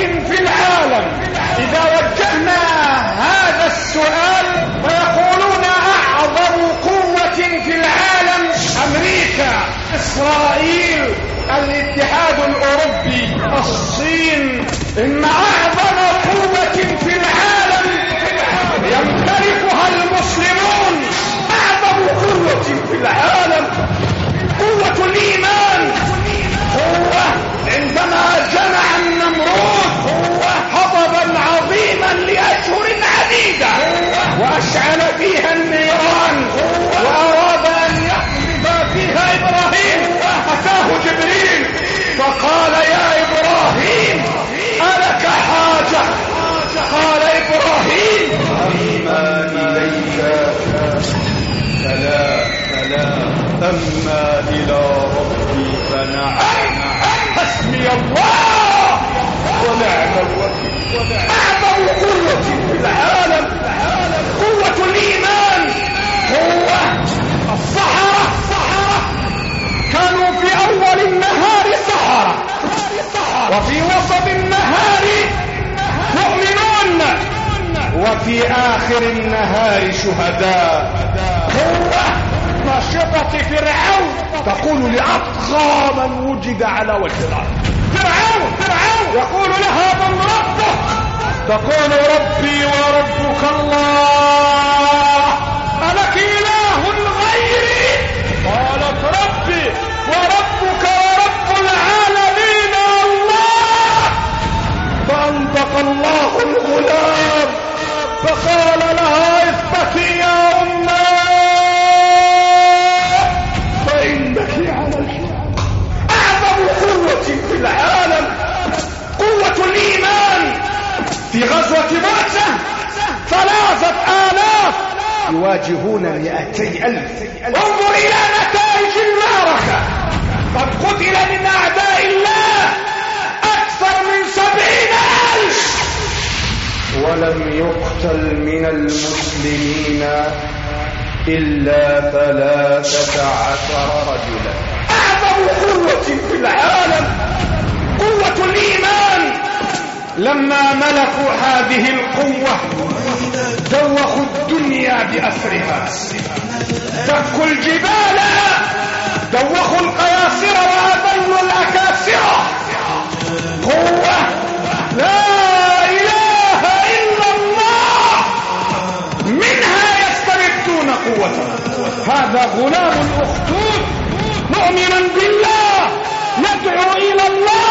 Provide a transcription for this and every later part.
في العالم. إذا وجهنا هذا السؤال فيقولون أعظم قوة في العالم أمريكا إسرائيل الاتحاد الأوروبي الصين. إن أعظم قوة في العالم يمتلكها المسلمون. أعظم قوة في العالم. فلا أما إلى ربي فنعم. حسبي الله! ونعم الوكيل أعظم قوة في العالم. قوة الإيمان هو الصحراء. كانوا في أول النهار سحرة وفي وسط النهار مؤمنون وفي آخر النهار شهداء. هو ناشطة فرعون. تقول لأطغى من وجد على وجه الأرض. فرعون فرعون. يقول لها من ربك تقول ربي وربك الله. ألك إله غيري؟ قالت ربي وربك ورب العالمين الله. فأنطق الله الغلام. فقال لها اثبتي يا أمه فإنك على الحق أعظم قوة في العالم قوة الإيمان في غزوة مؤتة ثلاثة آلاف. يواجهون مئتي ألف. انظر إلى نتائج المعركة. قد قتل من أعداء الله أكثر من سبعين ألف. ولم يقتل من المسلمين إلا ثلاثة عشر رجلا. أعظم قوة في العالم قوة الإيمان. لما ملكوا هذه القوة دوخوا الدنيا بأسرها دكوا الجبال دوخوا القياصر وأذلوا الأكاسرة قوة لا إله إلا الله منها يستردون قوتهم. هذا غلام الأخدود مؤمنا بالله يدعو إلى الله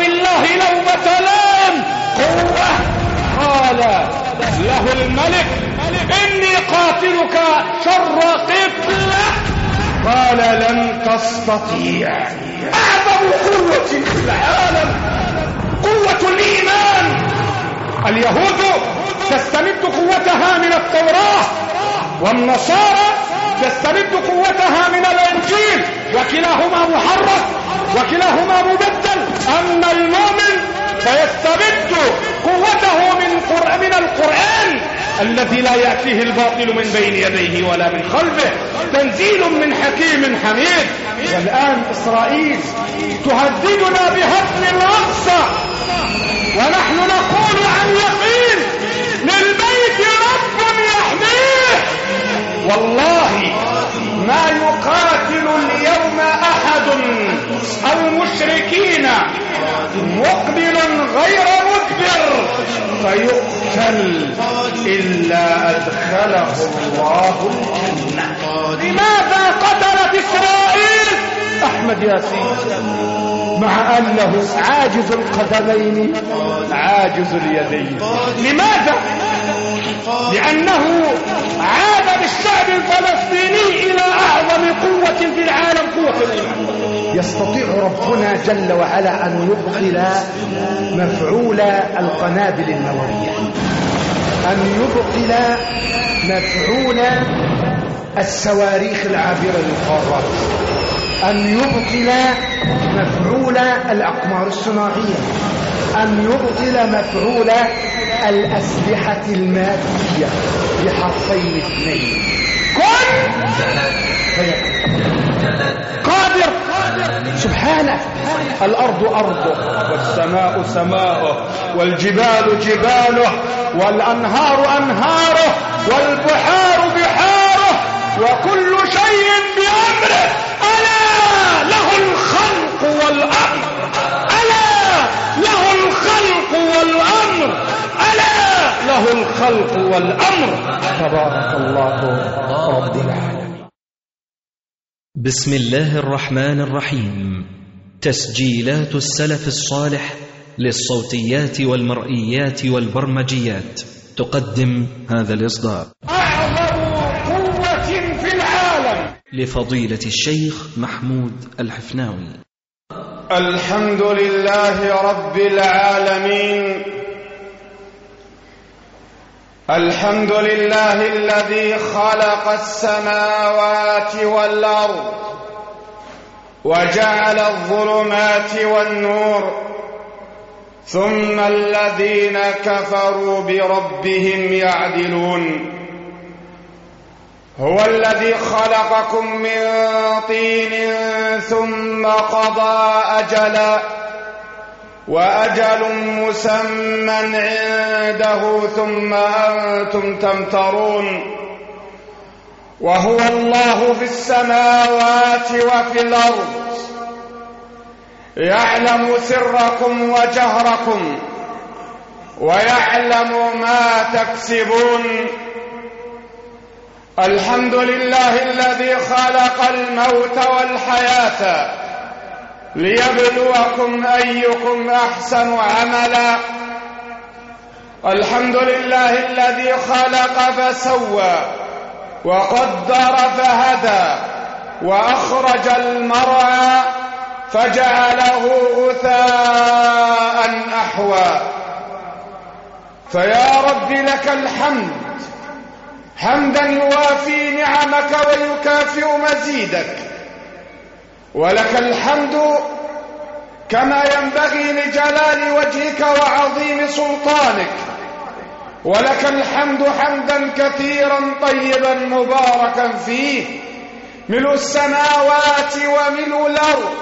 بالله لومة لام قوة. قال له الملك إني قاتلك شر قبلة. قال لن تستطيع. أعظم قوة في العالم. قوة الإيمان. اليهود تستمد قوتها من التوراة والنصارى تستمد قوتها من الإنجيل وكلاهما محرف وكلاهما مبدل. اما المؤمن فيستمد قوته من. من القرآن الذي لا يأتيه الباطل من بين يديه ولا من خلفه. تنزيل من حكيم حميد. والآن إسرائيل تهددنا بهدم الأقصى. ونحن نقول عن يقين للبيت رب يحميه. والله يقاتل اليوم أحد أو مشركين مقبل غير مدبر فيقتل إلا أدخله الله الجنة. لماذا قتلت إسرائيل؟ أحمد ياسين. مع انه عاجز القدمين عاجز اليدين. لماذا؟ لأنه عاد بالشعب الفلسطيني إلى أعظم قوة في العالم قوة يستطيع ربنا جل وعلا أن يبطل مفعول القنابل النووية. أن يبطل مفعول الصواريخ العابرة للقارات أن يبطل مفعول الأقمار الصناعية. أن يبطل مفعول الأسلحة المادية بحرفين اثنين. كن قادر! سبحانه. الأرض أرضه. والسماء سماؤه. والجبال جباله. والأنهار أنهاره. والبحار بحاره. وكل شيء بأمره. ألا له الخلق والأمر. ألا له الخلق والأمر. ألا له الخلق والأمر. تبارك الله رب العالمين بسم الله الرحمن الرحيم. تسجيلات السلف الصالح للصوتيات والمرئيات والبرمجيات. تقدم هذا الإصدار. أعظم قوة في العالم. لفضيلة الشيخ محمود الحفناوي. الحمد لله رب العالمين. الحمد لله الذي خلق السماوات والأرض وجعل الظلمات والنور ثم الذين كفروا بربهم يعدلون. هو الذي خلقكم من طين ثم قضى أجلا وأجل مسمى عنده ثم أنتم تمترون. وهو الله في السماوات وفي الأرض. يعلم سركم وجهركم ويعلم ما تكسبون. الحمد لله الذي خلق الموت والحياة ليبلوكم أيكم أحسن عملا. الحمد لله الذي خلق فسوى وقدر فهدى وأخرج المرعى فجعله غثاء أحوى. فيا رب لك الحمد. حمدا يوافي نعمك ويكافئ مزيدك. ولك الحمد كما ينبغي لجلال وجهك وعظيم سلطانك. ولك الحمد حمدا كثيرا طيبا مباركا فيه. ملء السماوات وملء الأرض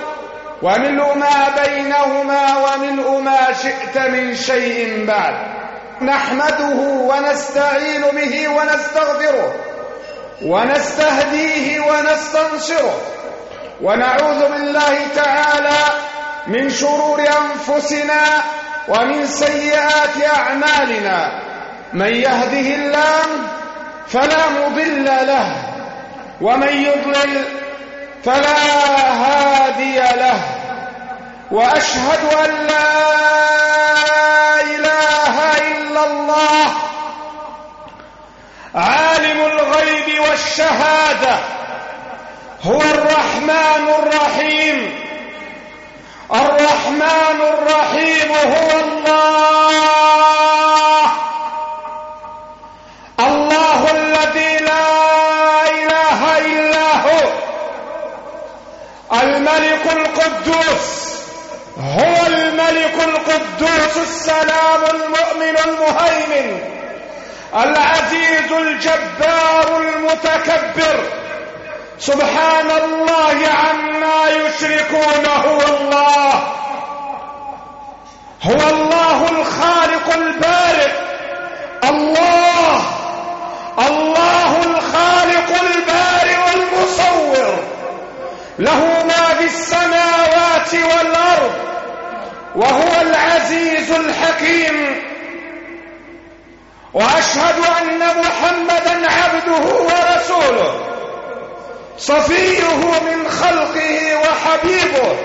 وملء ما بينهما وملء ما شئت من شيء بعد. نحمده ونستعين به ونستغفره ونستهديه ونستنصره. ونعوذ بالله تعالى من شرور أنفسنا ومن سيئات أعمالنا. من يهده الله فلا مضل له ومن يضلل فلا هادي له. وأشهد أن لا إله إلا الله عالم الغيب والشهادة. هو الرحمن الرحيم. الرحمن الرحيم هو الله. الله الذي لا إله إلا هو. الملك القدوس. هو الملك القدوس السلام المؤمن المهيمن. العزيز الجبار المتكبر. سبحان الله عما يشركون هو الله. هو الله الخالق البارئ. الله. الله الخالق البارئ المصور له ما في السماوات والأرض وهو العزيز الحكيم. وأشهد أن محمدا عبده ورسوله. صفيه من خلقه وحبيبه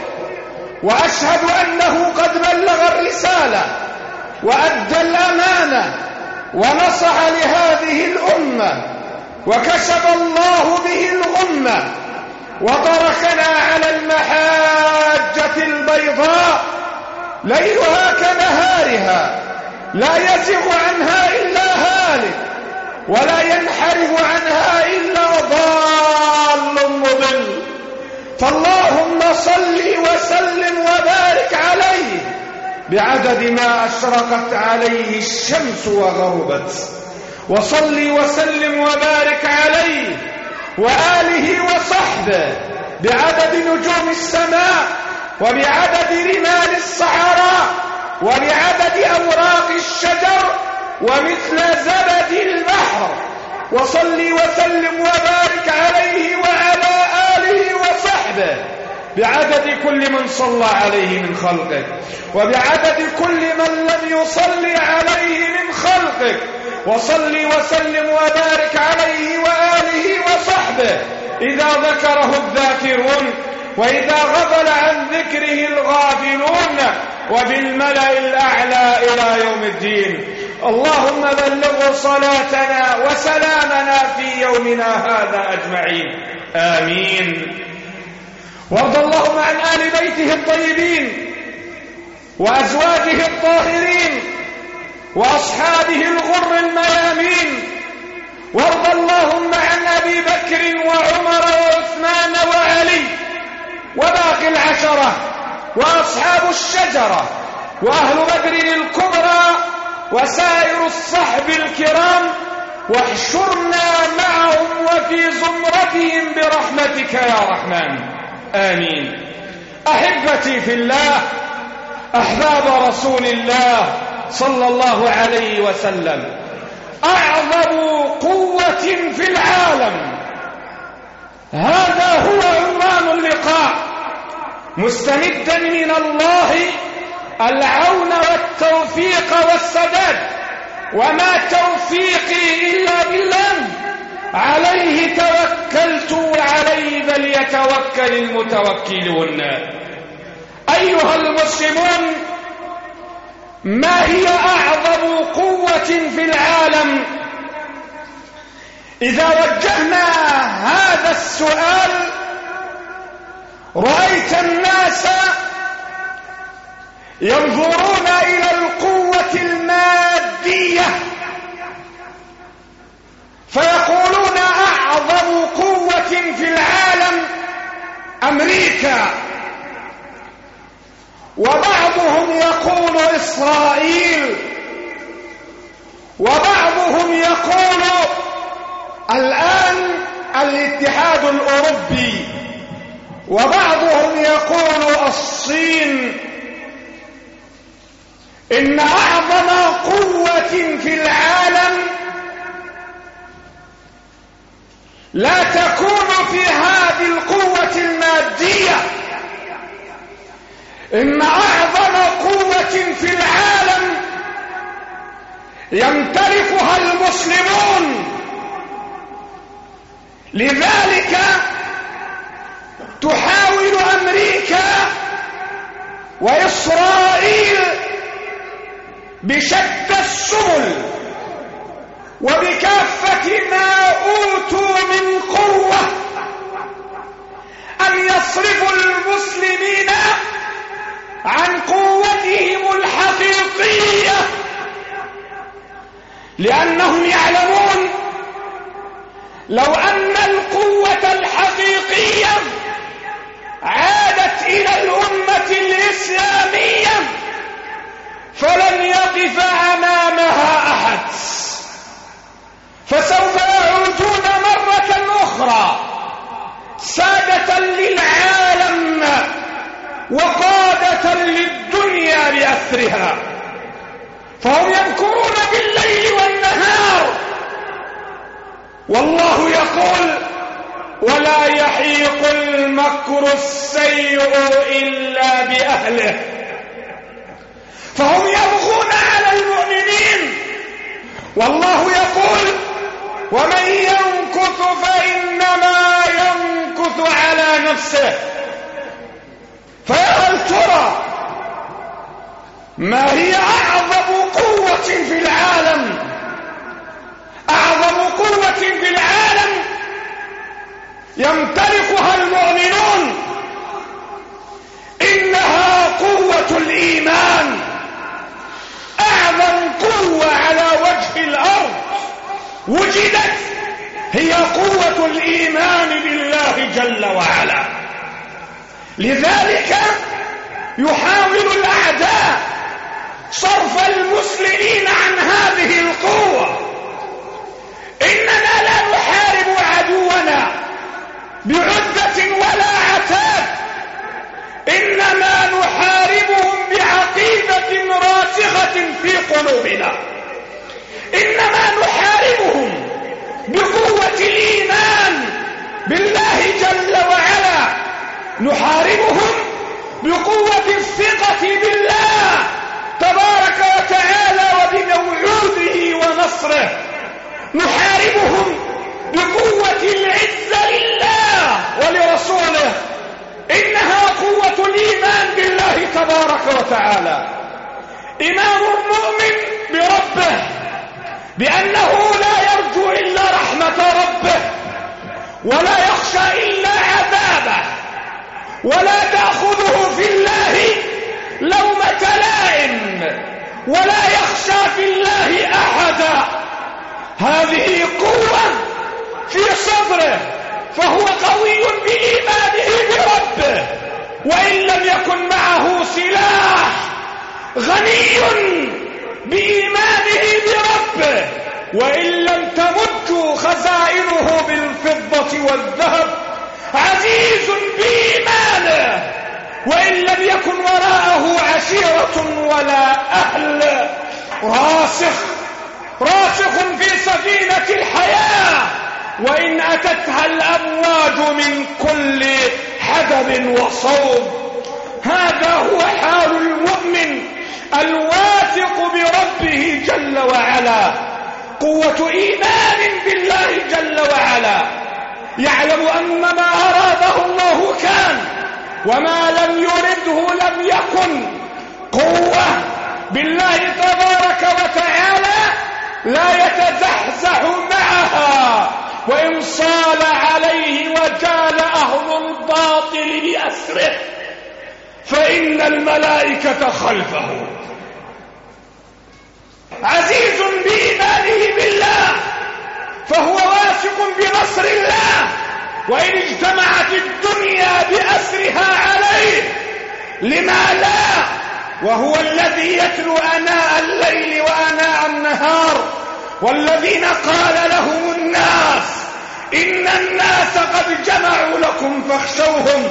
وأشهد أنه قد بلغ الرسالة وأدى الأمانة ونصح لهذه الأمة وكشف الله به الغمة وتركنا على المحاجة البيضاء ليلها كنهارها لا يزغ عنها إلا هالك. ولا ينحرف عنها إلا ضال مضل فاللهم صل وسلم وبارك عليه بعدد ما أشرقت عليه الشمس وغربت. وصل وسلم وبارك عليه وآله وصحبه بعدد نجوم السماء وبعدد رمال الصحراء وبعدد أوراق الشجر ومثل زبد البحر. وصل وسلم وبارك عليه وعلى آله وصحبه. بعدد كل من صلى عليه من خلقك وبعدد كل من لم يصلي عليه من خلقك وصل وسلم وبارك عليه وآله وصحبه. إذا ذكره الذاكرون وإذا غفل عن ذكره الغافلون وبالملأ الأعلى إلى يوم الدين. اللهم بلغ صلاتنا وسلامنا في يومنا هذا أجمعين. آمين. وارض اللهم عن آل بيته الطيبين وأزواجه الطاهرين وأصحابه الغر الميامين. وارض اللهم عن أبي بكر وعمر وعثمان وعلي وباقي العشرة. وأصحاب الشجرة وأهل بدر الكبرى وسائر الصحب الكرام واحشرنا معهم وفي زمرتهم برحمتك يا رحمن. آمين. أحبتي في الله أحباب رسول الله صلى الله عليه وسلم أعظم قوة في العالم. هذا هو عنوان اللقاء. مستمدا من الله العون والتوفيق والسداد. وما توفيقي إلا بالله. عليه توكلت وعليه فليتوكل المتوكلون. أيها المسلمون ما هي أعظم قوة في العالم؟ إذا وجهنا هذا السؤال رأيت الناس ينظرون إلى القوة المادية فيقولون أعظم قوة في العالم أمريكا. وبعضهم يقول إسرائيل. وبعضهم يقول الآن الاتحاد الأوروبي. وبعضهم يقول الصين. إن أعظم قوة في العالم لا تكون في هذه القوة المادية. إن أعظم قوة في العالم يمتلكها المسلمون. لذلك تحاول أمريكا وإسرائيل بشتى السبل وبكافة ما أوتوا من قوة أن يصرفوا المسلمين عن قوتهم الحقيقية لأنهم يعلمون لو أن القوة الحقيقية عادت إلى الأمة الإسلامية فلن يقف أمامها أحد. فسوف يعودون مرة أخرى سادة للعالم وقادة للدنيا بأسرها فهم يذكرون بالليل والنهار. والله يقول ولا يحيق المكر السيء إلا بأهله. فهم يبغون على المؤمنين. والله يقول ومن ينكث فإنما ينكث على نفسه. فهل ترى ما هي أعظم قوة في العالم. أعظم قوة في العالم يمتلكها المؤمنون. إنها قوة الإيمان. أعظم قوة على وجه الأرض وجدت هي قوة الإيمان بالله جل وعلا. لذلك يحاول الأعداء صرف المسلمين عن هذه القوة. إننا لا نحارب عدونا. بعدة ولا إنما نحاربهم بعقيدة راسخة في قلوبنا. إنما نحاربهم بقوة الإيمان بالله جل وعلا. نحاربهم بقوة الثقة بالله تبارك وتعالى وبموعوده ونصره. نحاربهم بقوة العزة لله ولرسوله. إنها قوة الإيمان بالله تبارك وتعالى. إيمان المؤمن بربه بأنه لا يرجو إلا رحمة ربه ولا يخشى إلا عذابه ولا تأخذه في الله لومة لائم ولا يخشى في الله أحدا. هذه قوة في صدره فهو قوي بإيمانه بربه. وإن لم يكن معه سلاح غني بإيمانه بربه. وإن لم تمد خزائنه بالفضة والذهب عزيز بإيمانه. وإن لم يكن وراءه عشيرة ولا أهل راسخ راسخ في سفينة الحياة. وإن أتتها الأمواج من كل حدب وصوب. هذا هو حال المؤمن الواثق بربه جل وعلا. قوة إيمان بالله جل وعلا. يعلم أن ما أراده الله كان وما لم يرده لم يكن. قوة بالله تبارك وتعالى لا يتزحزح معها. وإن صال عليه وجال أهل الباطل بأسره فإن الملائكة خلفه. عزيز بإيمانه بالله فهو واثق بنصر الله وإن اجتمعت الدنيا بأسرها عليه لما لا وهو الذي يتلو أناء الليل وأناء النهار. والذين قال لهم الناس إن الناس قد جمعوا لكم فاخشوهم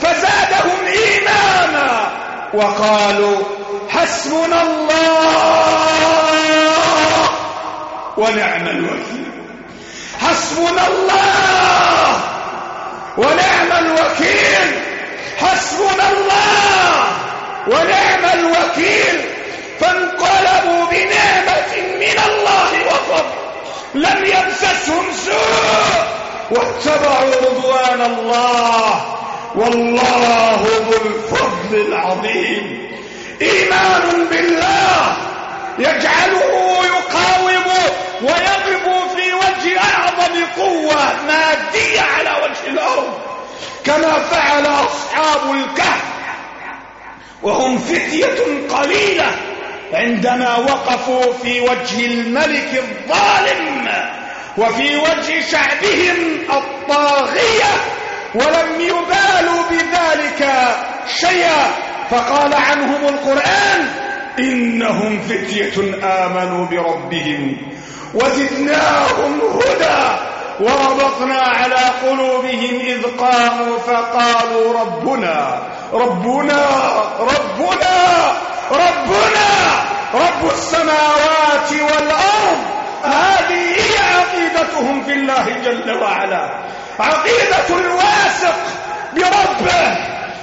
فزادهم إيمانا وقالوا حسبنا الله ونعم الوكيل. حسبنا الله ونعم الوكيل. حسبنا الله ونعم الوكيل. فانقلبوا بنعمة من الله وفضل. لم يمسسهم سوء. واتبعوا رضوان الله. والله ذو الفضل العظيم. إيمان بالله. يجعله يقاوم ويضرب في وجه أعظم قوة مادية على وجه الأرض. كما فعل أصحاب الكهف. وهم فتية قليلة. عندما وقفوا في وجه الملك الظالم وفي وجه شعبهم الطاغية ولم يبالوا بذلك شيئا فقال عنهم القرآن إنهم فتية آمنوا بربهم وزدناهم هدى. وربطنا على قلوبهم إذ قاموا فقالوا ربنا ربنا ربنا ربنا رب السماوات والأرض. هذه هي عقيدتهم في الله جل وعلا. عقيدة الواثق بربه.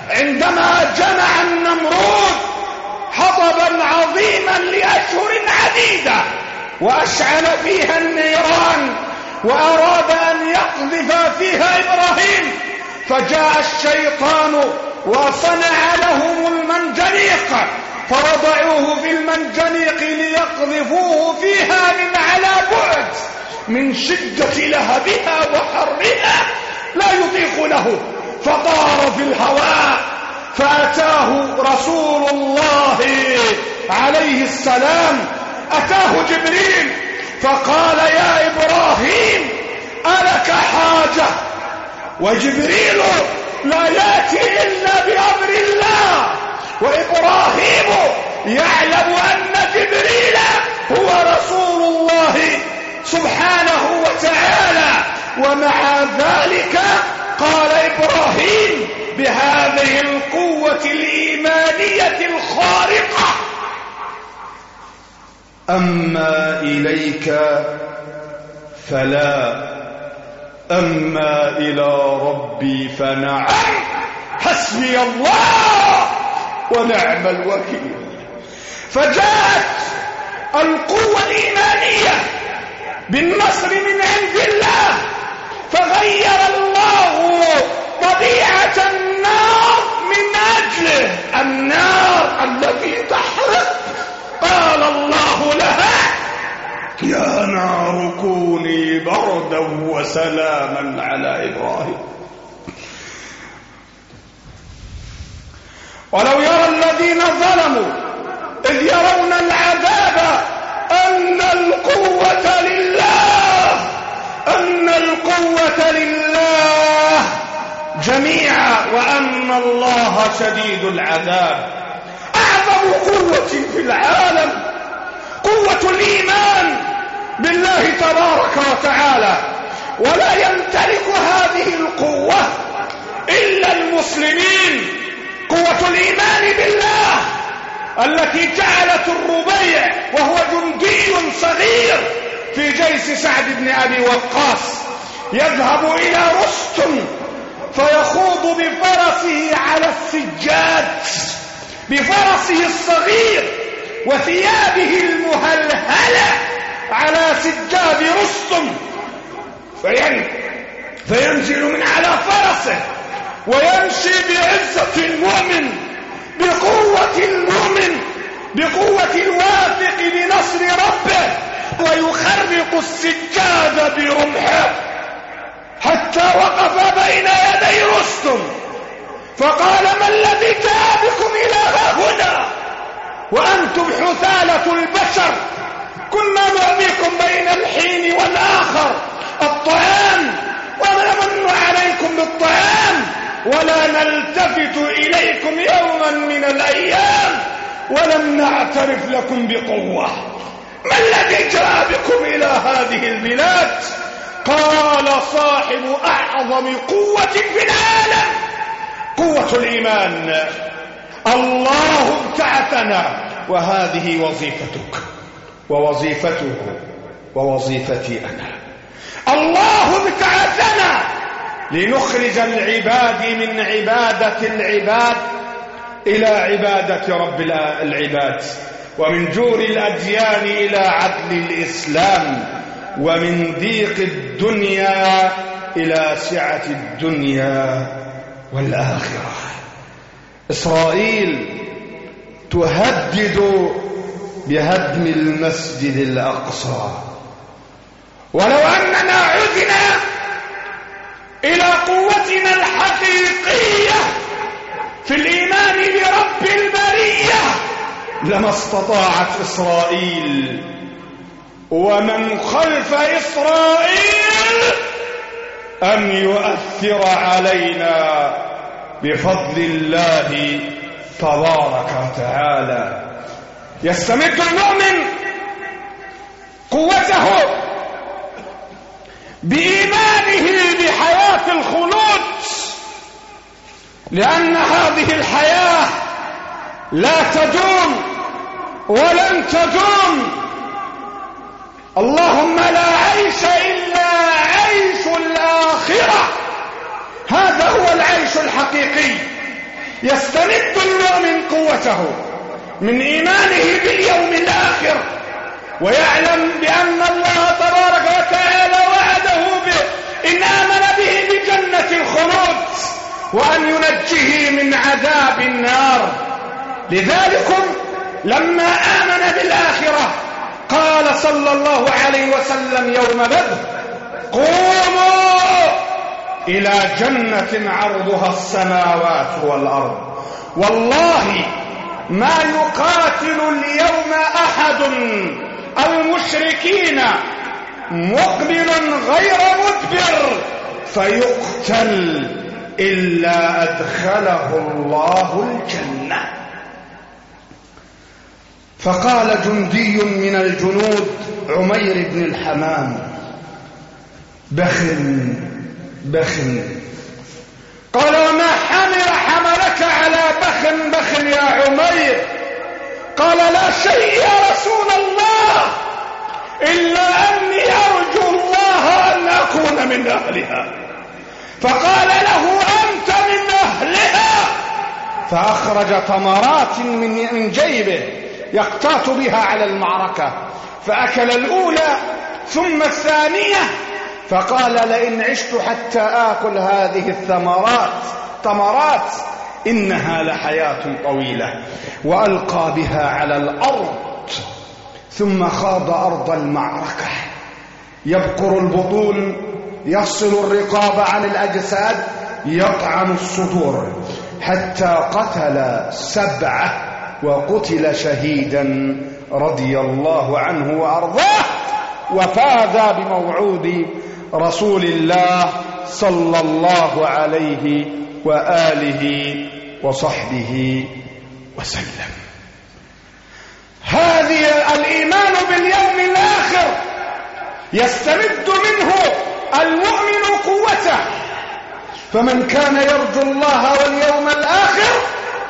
عندما جمع النمرود حطبا عظيما لأشهر عديدة وأشعل فيها النيران وأراد أن يقذف فيها إبراهيم فجاء الشيطان وصنع لهم المنجنيق فوضعوه في المنجنيق ليقذفوه فيها من على بعد من شدة لهبها وحرها لا يطيق له فطار في الهواء فأتاه رسول الله عليه السلام أتاه جبريل فقال يا إبراهيم ألك حاجة؟ وجبريل لا يأتي إلا بأمر الله. وإبراهيم يعلم أن جبريل هو رسول الله سبحانه وتعالى. ومع ذلك قال إبراهيم بهذه القوة الإيمانية الخارقة أما إليك فلا أما إلى ربي فنعم. حسبي الله ونعم الوكيل. فجاءت القوة الإيمانية بالنصر من عند الله فغير الله طبيعة النار من أجله. النار التي تحرق قال الله لها يا نار كوني بردا وسلاما على إبراهيم. ولو يرى الذين ظلموا إذ يرون العذاب أن القوة لله أن القوة لله جميعا وأن الله شديد العذاب. أعظم قوة في العالم قوة الإيمان بالله تبارك وتعالى. ولا يمتلك هذه القوة إلا المسلمين. قوة الإيمان بالله التي جعلت الربيع وهو جندي صغير في جيش سعد بن أبي وقاص يذهب إلى رستم فيخوض بفرسه على السجاد. بفرسه الصغير وثيابه المهلهلة على سجاد رستم. فينزل من على فرسه ويمشي بعزة المؤمن بقوة المؤمن بقوة الواثق بنصر ربه ويخرق السجاد برمحه حتى وقف بين يدي رستم. فقال ما الذي جاء بكم إلى هنا؟ وأنتم حثالة البشر. كنا نعطيكم بين الحين والآخر. الطعام ونمن عليكم بالطعام. ولا نلتفت إليكم يوما من الأيام. ولم نعترف لكم بقوة. ما الذي جاء بكم إلى هذه البلاد؟ قال صاحب أعظم قوة في العالم. قوة الإيمان. الله ابتعثنا وهذه وظيفتك. ووظيفته. ووظيفتي أنا. الله ابتعثنا لنخرج العباد من عبادة العباد إلى عبادة رب العباد. ومن جور الأديان إلى عدل الإسلام. ومن ضيق الدنيا إلى سعة الدنيا. والآخرة. إسرائيل تهدد بهدم المسجد الأقصى. ولو أننا عدنا إلى قوتنا الحقيقية في الإيمان برب البرية لما استطاعت إسرائيل ومن خلف إسرائيل أن يؤثر علينا بفضل الله تبارك وتعالى. يستمد المؤمن قوته بإيمانه بحياة الخلود لأن هذه الحياة لا تدوم ولن تدوم. اللهم لا عيش إلا عيش الآخرة هذا هو العيش الحقيقي. يستمد المؤمن قوته من إيمانه باليوم الآخر ويعلم بأن الله تبارك وتعالى وعده به إن آمن به بجنة الخلود وأن ينجيه من عذاب النار. لذلك لما آمن بالآخرة قال صلى الله عليه وسلم يوم بدر قوموا إلى جنة عرضها السماوات والأرض. والله ما يقاتل اليوم أحد المشركين مقبل غير مدبر فيقتل إلا أدخله الله الجنة. فقال جندي من الجنود عمير بن الحمام بخن بخن. قال وما حمل بخ بخ يا عمير؟ قال لا شيء يا رسول الله إلا أني أرجو الله أن أكون من أهلها. فقال له أنت من أهلها؟ فأخرج تمرات من جيبه يقتات بها على المعركة فأكل الأولى ثم الثانية فقال لئن عشت حتى آكل هذه الثمرات تمرات إنها لحياة طويلة وألقى بها على الأرض ثم خاض أرض المعركة. يبقر البطون يفصل الرقاب عن الأجساد يطعن الصدور حتى قتل سبعة وقتل شهيدا رضي الله عنه وأرضاه وفاز بموعود رسول الله صلى الله عليه وآله وصحبه وسلم. هذه الإيمان باليوم الآخر يستمد منه المؤمن قوته. فمن كان يرجو الله واليوم الآخر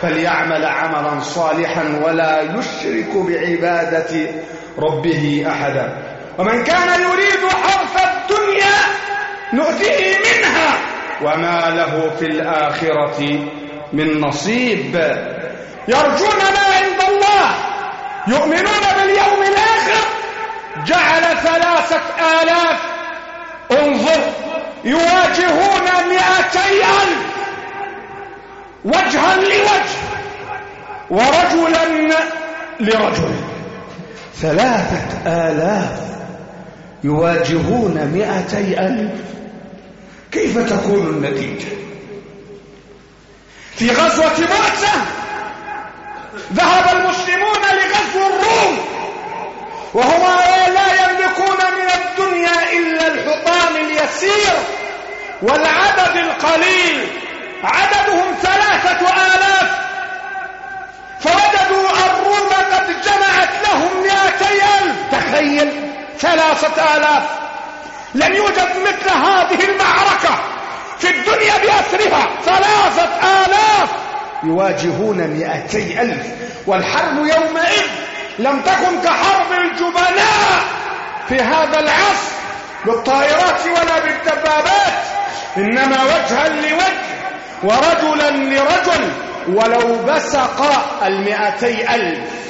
فليعمل عملا صالحا ولا يشرك بعبادة ربه أحدا. ومن كان يريد حرث نؤتيه منها وما له في الآخرة من نصيب. يرجون ما عند الله يؤمنون باليوم الآخر. جعل ثلاثة آلاف انظر يواجهون مئتي ألف. وجها لوجه ورجلا لرجل. ثلاثة آلاف. يواجهون مئتي ألف. كيف تكون النتيجة؟ في غزوة مؤتة ذهب المسلمون لغزو الروم وهما لا يملكون من الدنيا إلا الحطام اليسير والعدد القليل. عددهم ثلاثة آلاف. فوجدوا الروم قد جمعت لهم مئتي ألف. تخيل! ثلاثة آلاف. لم يوجد مثل هذه المعركة في الدنيا بأسرها. ثلاثة آلاف. يواجهون مئتي ألف. والحرب يومئذ لم تكن كحرب الجبناء في هذا العصر بالطائرات ولا بالدبابات. إنما وجها لوجه ورجلا لرجل. ولو بسق المئتي ألف.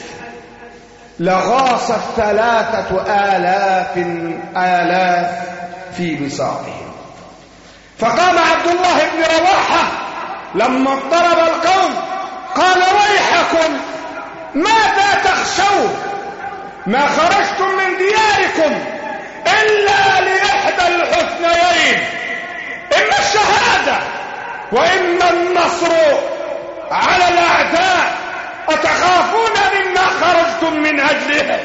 لغاص الثلاثة آلاف آلاف في بساطهم فقام عبد الله بن رواحة لما اضطرب القوم قال ويحكم ماذا تخشون ما خرجتم من دياركم إلا لإحدى الحسنيين إما الشهادة وإما النصر على الأعداء أتخافون مما خرجتم من أجله؟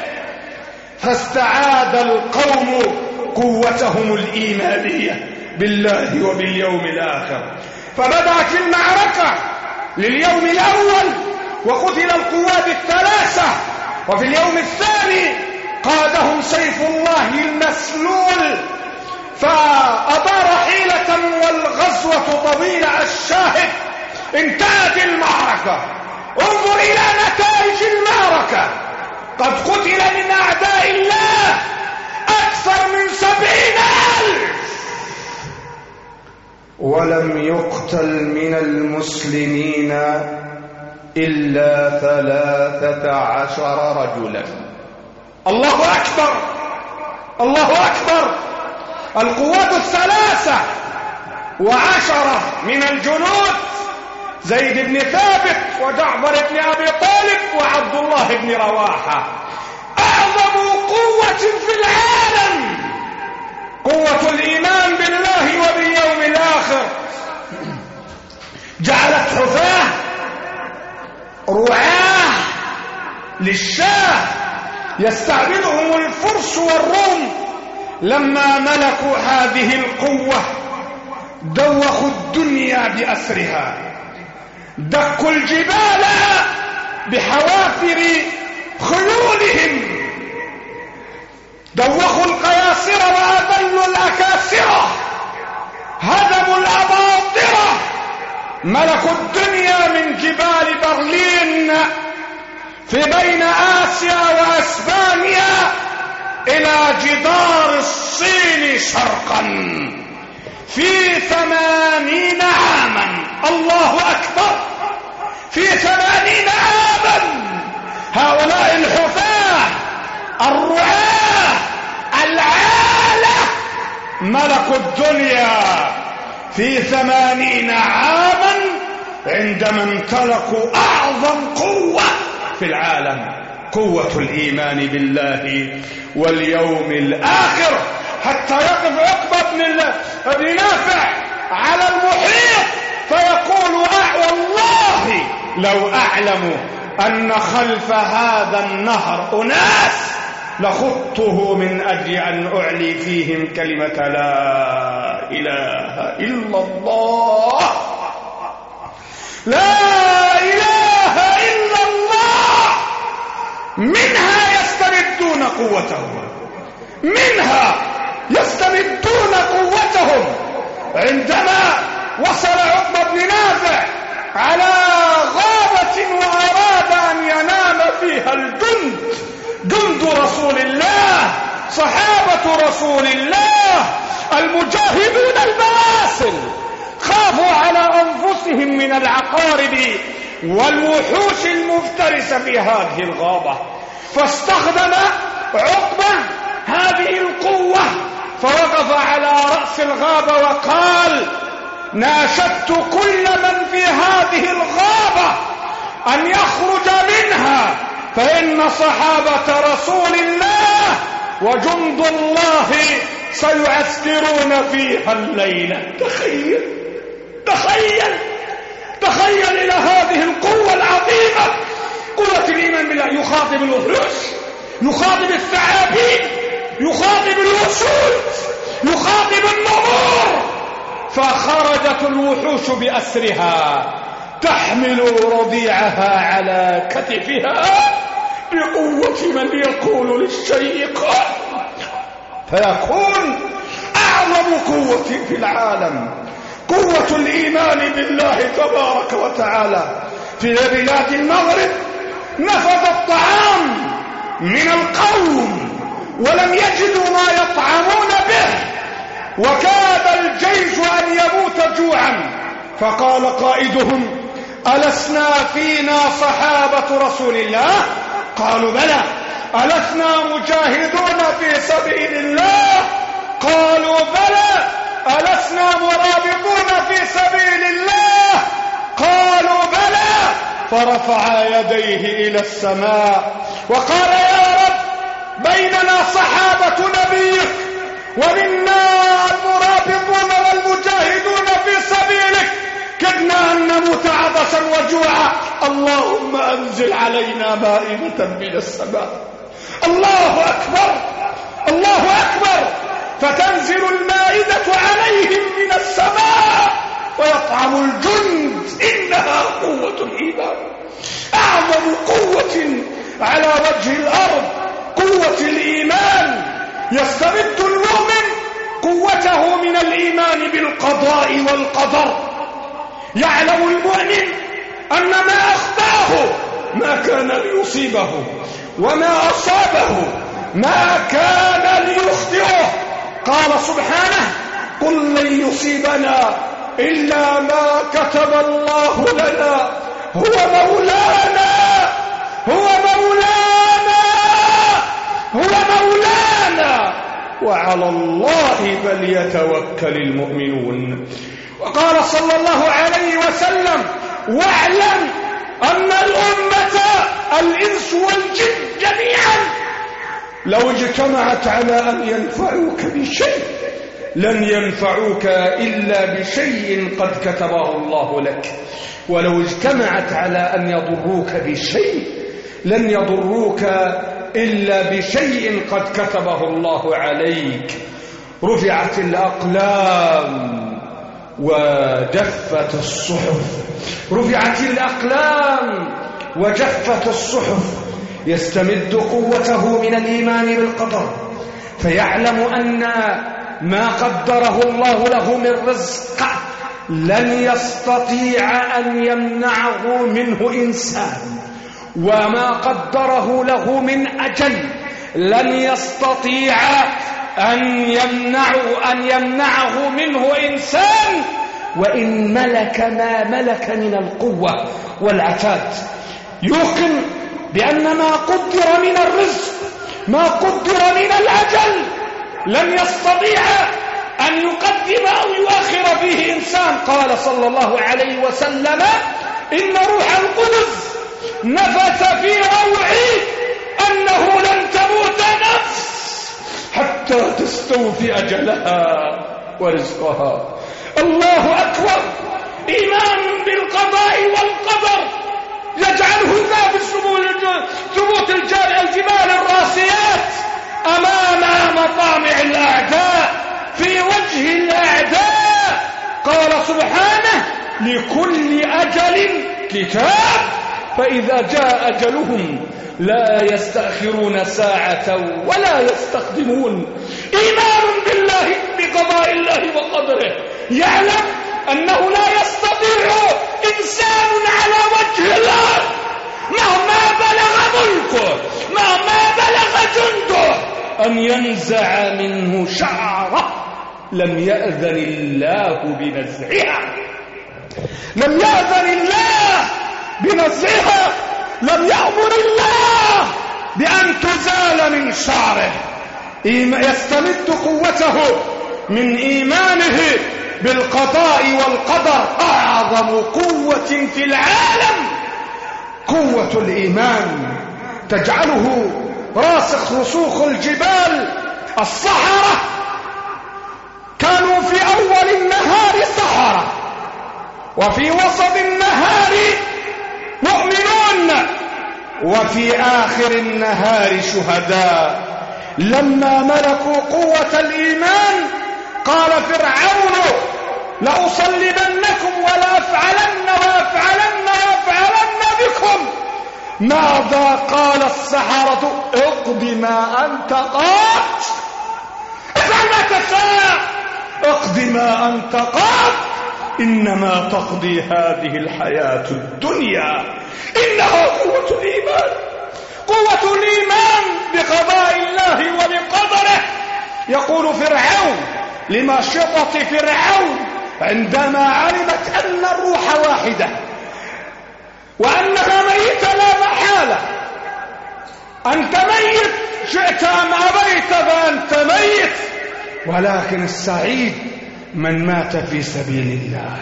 فاستعاد القوم قوتهم الإيمانية بالله وباليوم الآخر. فبدأت المعركة لليوم الأول وقتل القواد الثلاثة. وفي اليوم الثاني قادهم سيف الله المسلول. فأدار حيلة والغزوة طويلة. الشاهد انتهت المعركة. انظر إلى نتائج المعركة. قد قتل من أعداء الله أكثر من سبعين ألف. ولم يقتل من المسلمين إلا ثلاثة عشر رجلا. الله أكبر. الله أكبر. القوات الثلاثة وعشرة من الجنود. زيد بن ثابت وجعفر بن أبي طالب وعبد الله بن رواحة. أعظم قوة في العالم! قوة الإيمان بالله وباليوم الآخر. جعلت حفاة رعاة للشاه. يستعبدهم الفرس والروم. لما ملكوا هذه القوة دوخوا الدنيا بأسرها. دقوا الجبال بحوافر خيولهم. دوخوا القياصر وأذلوا الأكاسرة. هدموا الأباطرة. ملك الدنيا من جبال برلين. في بين آسيا وأسبانيا إلى جدار الصين شرقا. في ثمانين عاما. الله أكبر. في ثمانين عاما. هؤلاء الحفاة الرعاة العالة ملك الدنيا. في ثمانين عاما عندما امتلكوا أعظم قوة في العالم قوة الإيمان بالله واليوم الآخر. حتى يقف عقبة بن, بن نافع على المحيط فيقول والله لو أعلم أن خلف هذا النهر أناس لخطه من أجل أن أعلي فيهم كلمة لا إله إلا الله. لا إله إلا الله. منها يستمدون قوتهم. منها يستمدون قوتهم. عندما وصل عقبة بن نافع على غابة وأراد أن ينام فيها الجند. جند رسول الله صحابة رسول الله المجاهدون البواسل خافوا على أنفسهم من العقارب والوحوش المفترسة في هذه الغابة. فاستخدم عقبة هذه القوة فوقف على رأس الغابة وقال ناشدت كل من في هذه الغابة أن يخرج منها فإن صحابة رسول الله وجند الله سيعسكرون فيها الليلة. تخيل تخيل تخيل إلى هذه القوة العظيمة. قوة الإيمان بالله يخاطب الوحوش يخاطب الثعابين يخاطب الوسود يخاطب النمور. فخرجت الوحوش بأسرها تحمل رضيعها على كتفها بقوة من يقول للشيء قل فيكون أعظم قوة في العالم قوة الإيمان بالله تبارك وتعالى. في بلاد المغرب نفذ الطعام من القوم ولم يجدوا ما يطعمون به. وكاد الجيش أن يموت جوعا. فقال قائدهم ألسنا فينا صحابة رسول الله؟ قالوا بلى. ألسنا مجاهدون في سبيل الله؟ قالوا بلى. ألسنا مرابطون في سبيل الله؟ قالوا بلى. فرفع يديه إلى السماء وقال يا رب بيننا صحابة نبيك. ومنا المرابطون والمجاهدون في سبيلك كدنا أن نموت عطشا وجوعا. اللهم أنزل علينا مائدة من السماء. الله أكبر الله أكبر. فتنزل المائدة عليهم من السماء ويطعم الجند. إنها قوة الإيمان. أعظم قوة على وجه الأرض قوة الإيمان. يستمد المؤمن قوته من الإيمان بالقضاء والقدر. يعلم المؤمن أن ما أخطأه ما كان ليصيبه وما أصابه ما كان ليخطئه. قال سبحانه قل لن يصيبنا إلا ما كتب الله لنا هو مولانا هو مولانا هو مولانا وعلى الله فليتوكل المؤمنون. وقال صلى الله عليه وسلم واعلم أن الأمة الإنس والجن جميعا لو اجتمعت على أن ينفعوك بشيء لن ينفعوك إلا بشيء قد كتبه الله لك. ولو اجتمعت على أن يضروك بشيء لن يضروك إلا بشيء قد كتبه الله عليك. رفعت الأقلام وجفت الصحف. رفعت الأقلام وجفت الصحف. يستمد قوته من الإيمان بالقدر. فيعلم أن ما قدره الله له من رزق لن يستطيع أن يمنعه منه إنسان. وما قدره له من أجل لن يستطيع أن يمنعه, أن يمنعه منه إنسان. وإن ملك ما ملك من القوة والعتاد. يوقن بأن ما قدر من الرزق ما قدر من الأجل لن يستطيع أن يقدم أو يؤخر فيه إنسان. قال صلى الله عليه وسلم إن روح القدس نفث في روعي أنه لن تموت نفس حتى تستوفي أجلها ورزقها. الله أكبر. إيمان بالقضاء والقدر يجعله ذا ثبوت الجبال الراسيات أمام مطامع الأعداء في وجه الأعداء. قال سبحانه لكل أجل كتاب. فإذا جاء أجلهم لا يستأخرون ساعة ولا يستقدمون إيمان بالله بقضاء الله وقدره. يعلم أنه لا يستطيع إنسان على وجه الأرض مهما بلغ ملكه مهما بلغ جنده أن ينزع منه شعره. لم يأذن الله بنزعها لم يأذن الله بنزعها لم يأمر الله بأن تزال من شعره. يستمد قوته من إيمانه بالقضاء والقدر. أعظم قوة في العالم قوة الإيمان. تجعله راسخ رسوخ الجبال. الصحراء كانوا في أول النهار سحرة وفي وسط النهار مؤمنون. وفي آخر النهار شهداء. لما ملكوا قوة الإيمان قال فرعون لأصلبنكم ولأفعلن وأفعلن وأفعلن بكم. ماذا قال السحرة؟ اقض ما أنت قاد افعل ما تشاء اقض ما أنت قاد إنما تقضي هذه الحياة الدنيا. إنها قوة الإيمان. قوة الإيمان بقضاء الله وبقدره. يقول فرعون لماشطة فرعون عندما علمت أن الروح واحدة وأنها ميتة لا محالة. أنت ميت شئت أم أبيت فأنت ميت. ولكن السعيد من مات في سبيل الله.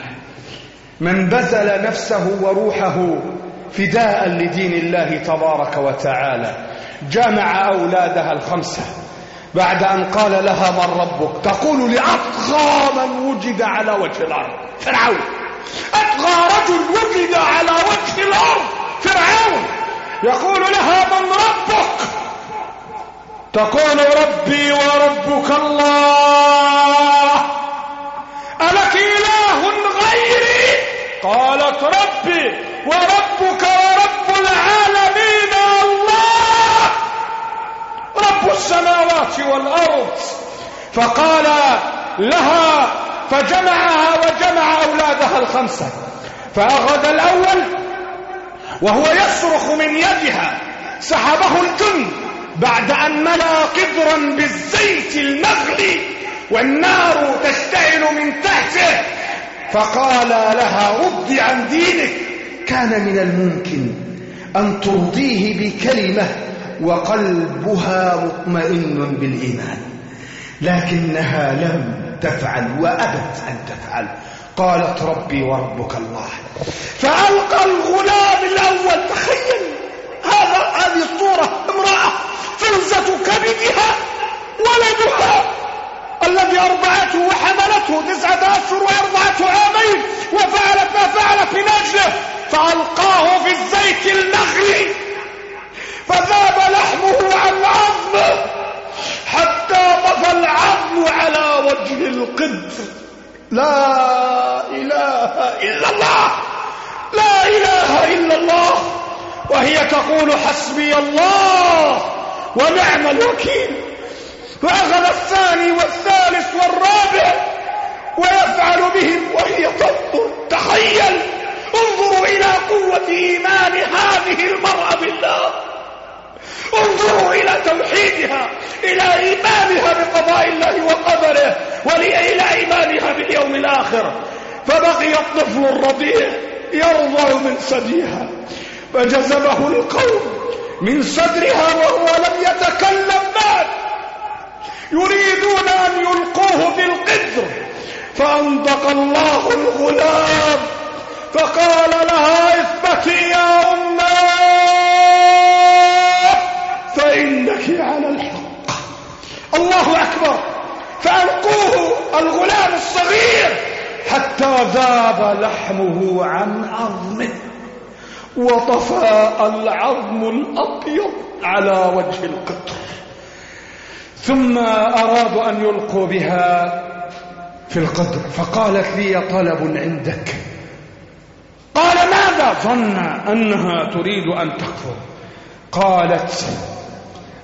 من بذل نفسه وروحه فداء لدين الله تبارك وتعالى جمع أولادها الخمسة. بعد أن قال لها من ربك؟ تقول لأطغى من وجد على وجه الأرض. فرعون. أطغى رجل وجد على وجه الأرض. فرعون. يقول لها من ربك؟ تقول ربي وربك الله. ألك إله غيري؟ قالت ربي وربك ورب العالمين الله. رب السماوات والأرض. فقال لها فجمعها وجمع أولادها الخمسة. فأخذ الأول وهو يصرخ من يدها سحبه الجند بعد أن ملا قدرا بالزيت المغلي. والنار تشتعل من تحته. فقال لها ردي عن دينك. كان من الممكن أن ترضيه بكلمة وقلبها مطمئن بالإيمان لكنها لم تفعل وأبت أن تفعل. قالت ربي وربك الله. فألقى الغلام الأول تخيل هذا هذه الصورة امرأة فلزة كبدها ولدها الذي أرضعته وحملته تسعة أشهر وأرضعته عامين وفعلت ما فعلت من أجله فألقاه في الزيت المغلي فذاب لحمه عن عظمه حتى طفى العظم على وجه القدر لا إله إلا الله لا إله إلا الله وهي تقول حسبي الله ونعم الوكيل. فأخذ الثاني والثالث والرابع ويفعل بهم وهي تنظر تخيل! انظروا إلى قوة إيمان هذه المرأة بالله. انظروا إلى توحيدها إلى إيمانها بقضاء الله وقدره وإلى إيمانها باليوم الآخر. فبقي الطفل الرضيع يرضع من ثديها فجذبه القوم من صدرها وهو لم يتكلم بعد. يريدون أن يلقوه في القدر فأنطق الله الغلام فقال لها اثبتي يا أمة فإنك على الحق. الله أكبر. فألقوه الغلام الصغير حتى ذاب لحمه عن عظمه وطفى العظم الأبيض على وجه القطر. ثم أرادوا أن يلقوا بها في القدر فقالت لي طلب عندك. قال ماذا؟ ظن أنها تريد أن تكفر قالت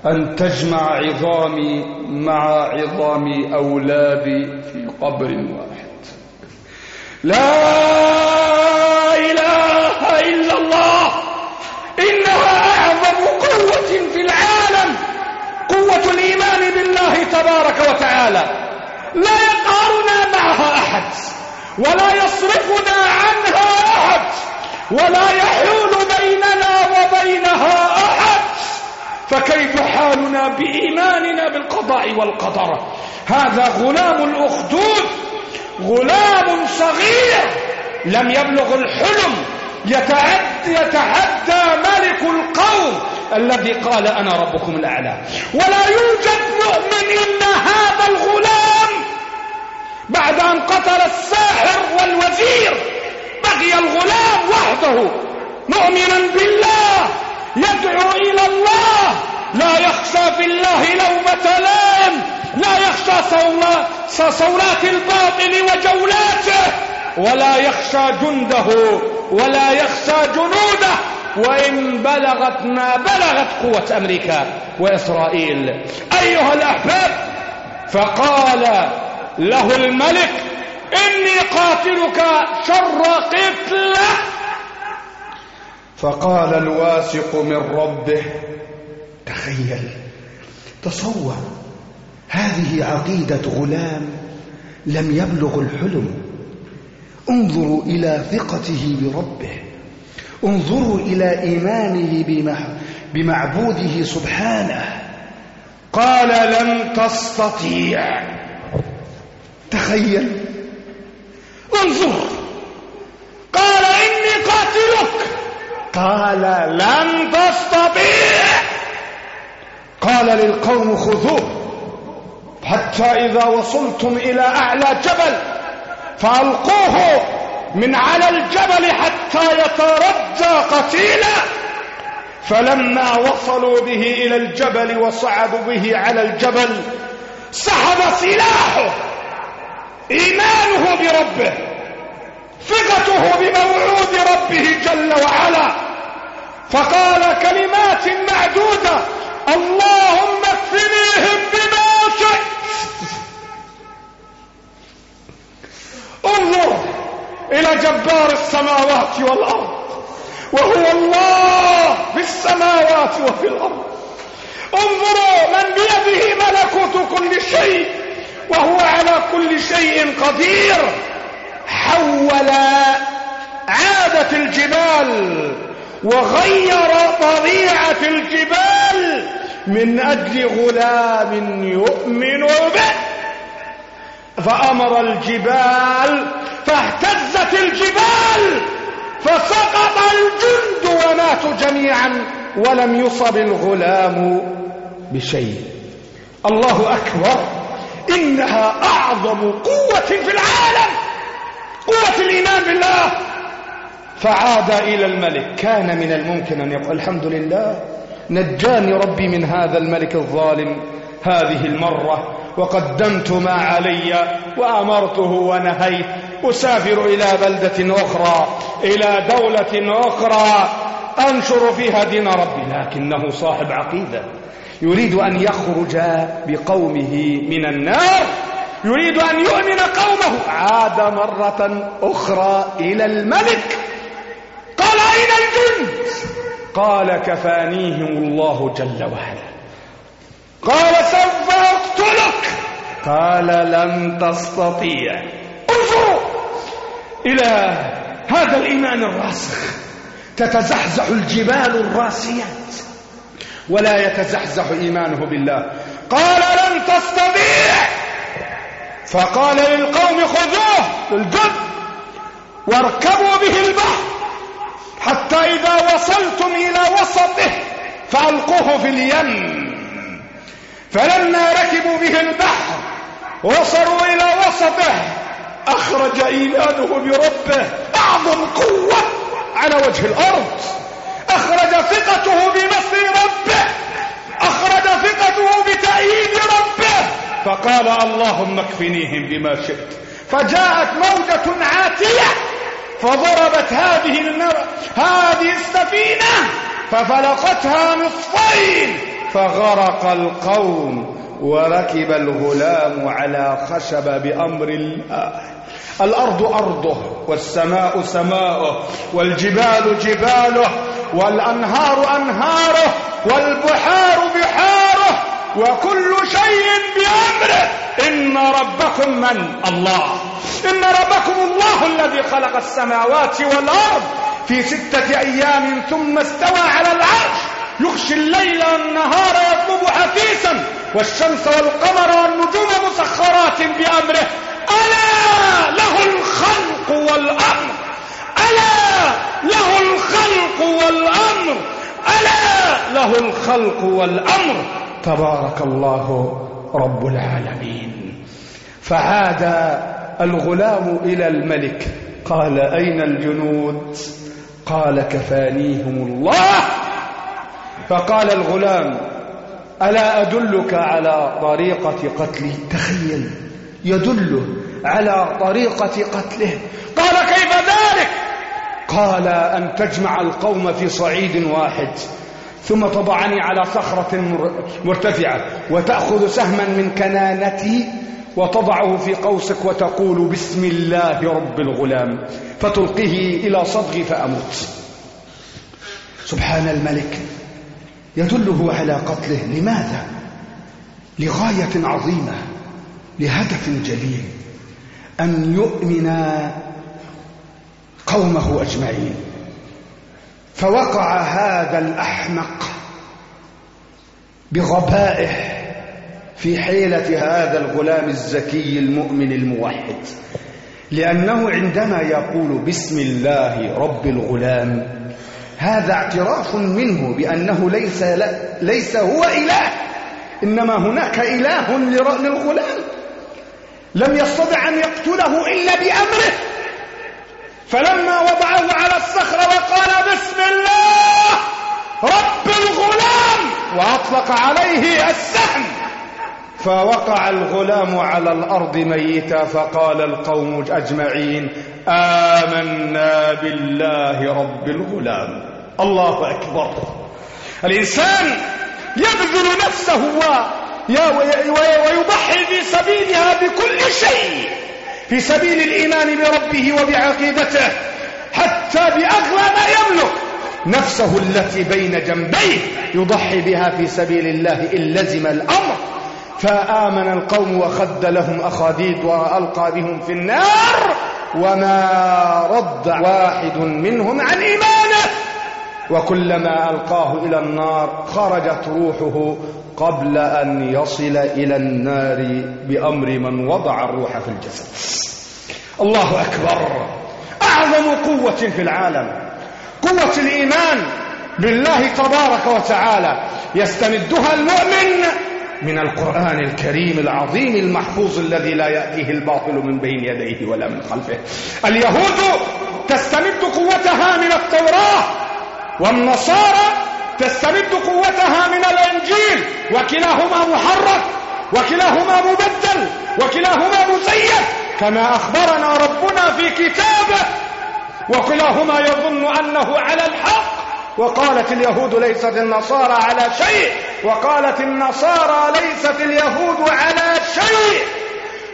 أن تجمع عظامي مع عظام أولادي في قبر واحد. لا إله إلا الله. إنها قوة الإيمان بالله تبارك وتعالى. لا يقهرنا معها أحد ولا يصرفنا عنها أحد ولا يحول بيننا وبينها أحد. فكيف حالنا بإيماننا بالقضاء والقدر؟ هذا غلام الأخدود غلام صغير لم يبلغ الحلم. يتعد يتحدى ملك القوم الذي قال أنا ربكم الأعلى ولا يوجد مؤمن إلا هذا الغلام بعد أن قتل الساحر والوزير بقي الغلام وحده مؤمنا بالله يدعو إلى الله لا يخشى في الله لومة لام لا يخشى صولات الباطل وجولاته ولا يخشى جنده ولا يخشى جنوده وإن بلغت ما بلغت قوة أمريكا وإسرائيل. أيها الأحباب فقال له الملك إني قاتلك شر قتلة. فقال الواثق من ربه تخيل تصور هذه عقيدة غلام لم يبلغ الحلم. انظروا إلى ثقته بربه. انظروا إلى إيمانه بمعبوده سبحانه. قال لن تستطيع. تخيل. انظر. قال إني قاتلك. قال لن تستطيع. قال للقوم خذوه. حتى إذا وصلتم إلى أعلى جبل فألقوه من على الجبل حتى يتردى قتيلا. فلما وصلوا به إلى الجبل وصعدوا به على الجبل سحب سلاحه إيمانه بربه ثقته بموعود ربه جل وعلا. فقال كلمات معدودة اللهم اكفنيهم بما شئت. انظر إلى جبار السماوات والأرض وهو الله في السماوات وفي الأرض. انظروا من بيده ملكوت كل شيء وهو على كل شيء قدير. حول عادة الجبال وغير طبيعة الجبال من أجل غلام يؤمن به. فأمر الجبال فاهتزت الجبال فسقط الجند وماتوا جميعا ولم يصب الغلام بشيء. الله أكبر. إنها أعظم قوة في العالم قوة الإيمان بالله. فعاد إلى الملك. كان من الممكن أن يقول الحمد لله نجاني ربي من هذا الملك الظالم. هذه المرة وقدمت ما علي وأمرته ونهيت. أسافر إلى بلدة أخرى إلى دولة أخرى أنشر فيها دين ربي لكنه صاحب عقيدة. يريد أن يخرج بقومه من النار. يريد أن يؤمن قومه. عاد مرة أخرى إلى الملك. قال أين الجند قال كفانيهم الله جل وعلا. قال سوف أقتلك قال لن تستطيع. انظروا إلى هذا الإيمان الراسخ. تتزحزح الجبال الراسيات. ولا يتزحزح إيمانه بالله. قال لن تستطيع. فقال للقوم خذوه الجد واركبوا به البحر حتى إذا وصلتم إلى وسطه فألقوه في اليم. فلما ركبوا به البحر وصلوا إلى وسطه. أخرج إيمانه بربه. أعظم قوة على وجه الأرض. أخرج ثقته بنصر ربه. أخرج ثقته بتأييد ربه. فقال اللهم اكفنيهم بما شئت. فجاءت موجة عاتية فضربت هذه النار هذه السفينة ففلقتها نصفين. فغرق القوم وركب الغلام على خشب بأمر الله الأرض أرضه والسماء سماؤه والجبال جباله والأنهار أنهاره والبحار بحاره وكل شيء بأمره. إن ربكم من؟ الله. إن ربكم الله الذي خلق السماوات والأرض في ستة أيام ثم استوى على العرش. يغشي الليل والنهار يطلب حثيثا والشمس والقمر والنجوم مسخرات بأمره. ألا له الخلق والأمر. ألا له الخلق والأمر. ألا له الخلق والأمر. تبارك الله رب العالمين. فعاد الغلام إلى الملك. قال أين الجنود؟ قال كفانيهم الله. فقال الغلام ألا أدلك على طريقة قتلي؟ تخيل يدله على طريقة قتله. قال كيف ذلك؟ قال أن تجمع القوم في صعيد واحد ثم تضعني على صخرة مرتفعة وتأخذ سهما من كنانتي وتضعه في قوسك وتقول بسم الله رب الغلام فتلقيه إلى صدغي فأموت سبحان الملك يدله على قتله. لماذا؟ لغاية عظيمة لهدف جليل. أن يؤمن قومه أجمعين. فوقع هذا الأحمق بغبائه في حيلة هذا الغلام الزكي المؤمن الموحد. لأنه عندما يقول بسم الله رب الغلام هذا اعتراف منه بأنه ليس, ليس هو إله إنما هناك إله للغلام لم يستطع أن يقتله إلا بأمره. فلما وضعه على الصخرة وقال بسم الله رب الغلام وأطلق عليه السهم. فوقع الغلام على الأرض ميتا فقال القوم أجمعين آمنا بالله رب الغلام. الله أكبر. الإنسان يبذل نفسه ويضحي في سبيلها بكل شيء في سبيل الإيمان بربه وبعقيدته حتى بأغلى ما يملك. نفسه التي بين جنبيه يضحي بها في سبيل الله إن لزم الأمر. فآمن القوم وخد لهم أخاديد وألقى بهم في النار وما رد واحد منهم عن إيمانه. وكلما ألقاه إلى النار خرجت روحه قبل أن يصل إلى النار بأمر من وضع الروح في الجسد. الله أكبر. أعظم قوة في العالم. قوة الإيمان بالله تبارك وتعالى. يستمدها المؤمن من القرآن الكريم العظيم المحفوظ الذي لا يأتيه الباطل من بين يديه ولا من خلفه. اليهود تستمد قوتها من التوراة والنصارى تستمد قوتها من الإنجيل. وكلاهما محرف وكلاهما مبدل وكلاهما مزيف كما أخبرنا ربنا في كتابه وكلاهما يظن أنه على الحق. وقالت اليهود ليست النصارى على شيء. وقالت النصارى ليست اليهود على شيء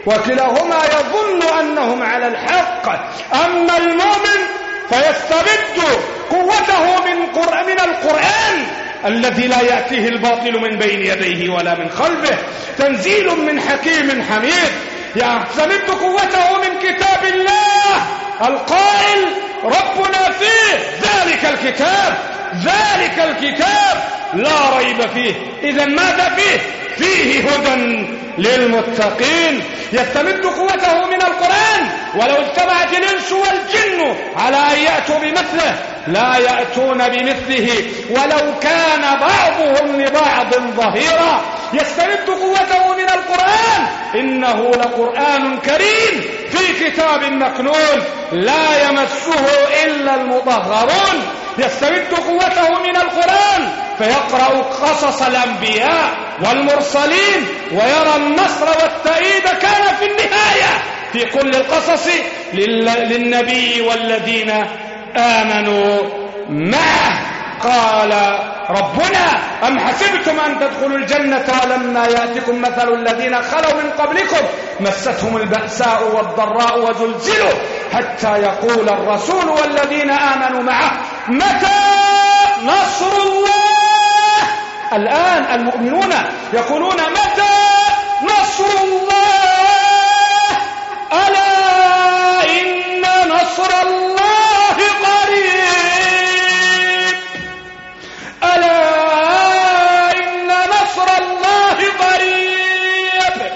وكلاهما يظن أنهم على الحق. أما المؤمن فيستبد قوته من, من القرآن الذي لا يأتيه الباطل من بين يديه ولا من خلفه. تنزيل من حكيم حميد. يستمد قوته من كتاب الله القائل ربنا فيه. ذلك الكتاب ذلك الكتاب. لا ريب فيه. إذا ماذا فيه فيه هدى للمتقين. يستمد قوته من القرآن. ولو اجتمعت الإنس والجن على أن يأتوا بمثله لا يأتون بمثله. ولو كان بعضهم لبعض ظهيرا. يستمد قوته من القرآن. إنه لقرآن كريم في كتاب مكنون. لا يمسه إلا المطهرون. يستمد قوته من القرآن. فيقرأ قصص الأنبياء والمرسلين ويرى النصر والتأييد كان في النهاية. في كل القصص للنبي والذين آمنوا. معه قال ربنا؟ أم حسبتم أن تدخلوا الجنة ولما يأتكم مثل الذين خلوا من قبلكم مستهم البأساء والضراء وزلزلوا حتى يقول الرسول والذين آمنوا معه متى نصر الله؟ الآن المؤمنون يقولون متى نصر الله؟ ألا إن نصر الله قريب. ألا إن نصر الله قريب.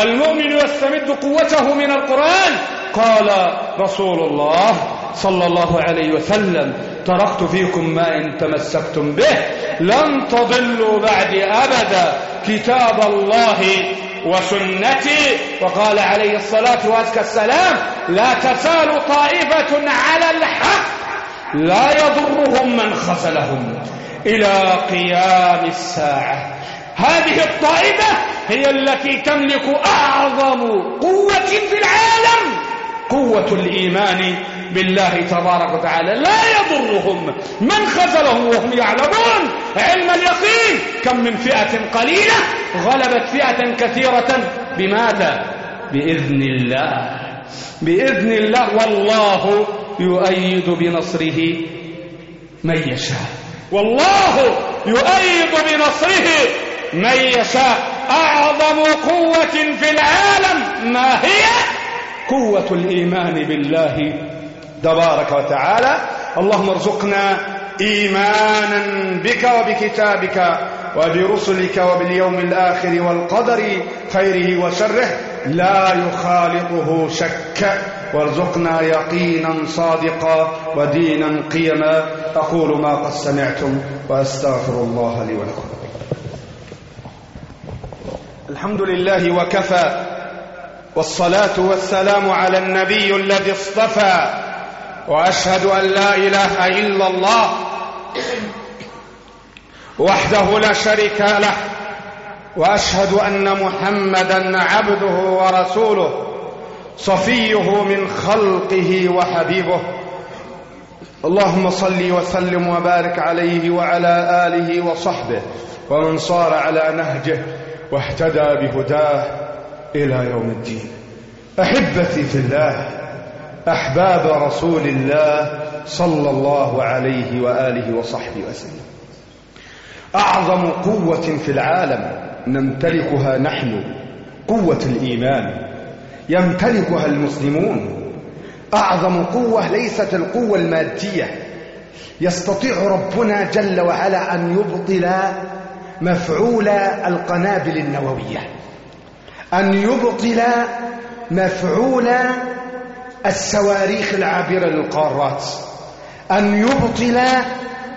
المؤمن يستمد قوته من القرآن. قال رسول الله صلى الله عليه وسلم تركت فيكم ما إن تمسكتم به. لن تضلوا بعد أبدا. كتاب الله وسنتي. وقال عليه الصلاة والسلام لا تزال طائفة على الحق لا يضرهم من خذلهم إلى قيام الساعة. هذه الطائفة هي التي تملك أعظم قوة في العالم قوة الإيمان. بالله تبارك وتعالى لا يضرهم. من خذلهم وهم يعلمون؟ علم اليقين. كم من فئة قليلة غلبت فئة كثيرة. بماذا؟ بإذن الله. بإذن الله والله يؤيد بنصره من يشاء. والله يؤيد بنصره من يشاء. أعظم قوة في العالم ما هي؟ قوة الإيمان بالله تبارك وتعالى. اللهم ارزقنا إيمانا بك وبكتابك وبرسلك وباليوم الآخر والقدر خيره وشره. لا يخالطه شك. وارزقنا يقينا صادقا ودينا قيما. أقول ما قد سمعتم وأستغفر الله لي ولكم. الحمد لله وكفى. والصلاة والسلام على النبي الذي اصطفى. وأشهد أن لا إله إلا الله وحده لا شريك له وأشهد أن محمدا عبده ورسوله صفيه من خلقه وحبيبه اللهم صل وسلم وبارك عليه وعلى آله وصحبه ومن صار على نهجه واهتدى بهداه إلى يوم الدين. أحبتي في الله أحباب رسول الله صلى الله عليه وآله وصحبه وسلم. أعظم قوة في العالم نمتلكها نحن قوة الإيمان. يمتلكها المسلمون. أعظم قوة ليست القوة المادية. يستطيع ربنا جل وعلا أن يبطل مفعول القنابل النووية. أن يبطل مفعول الصواريخ العابرة للقارات. أن يبطل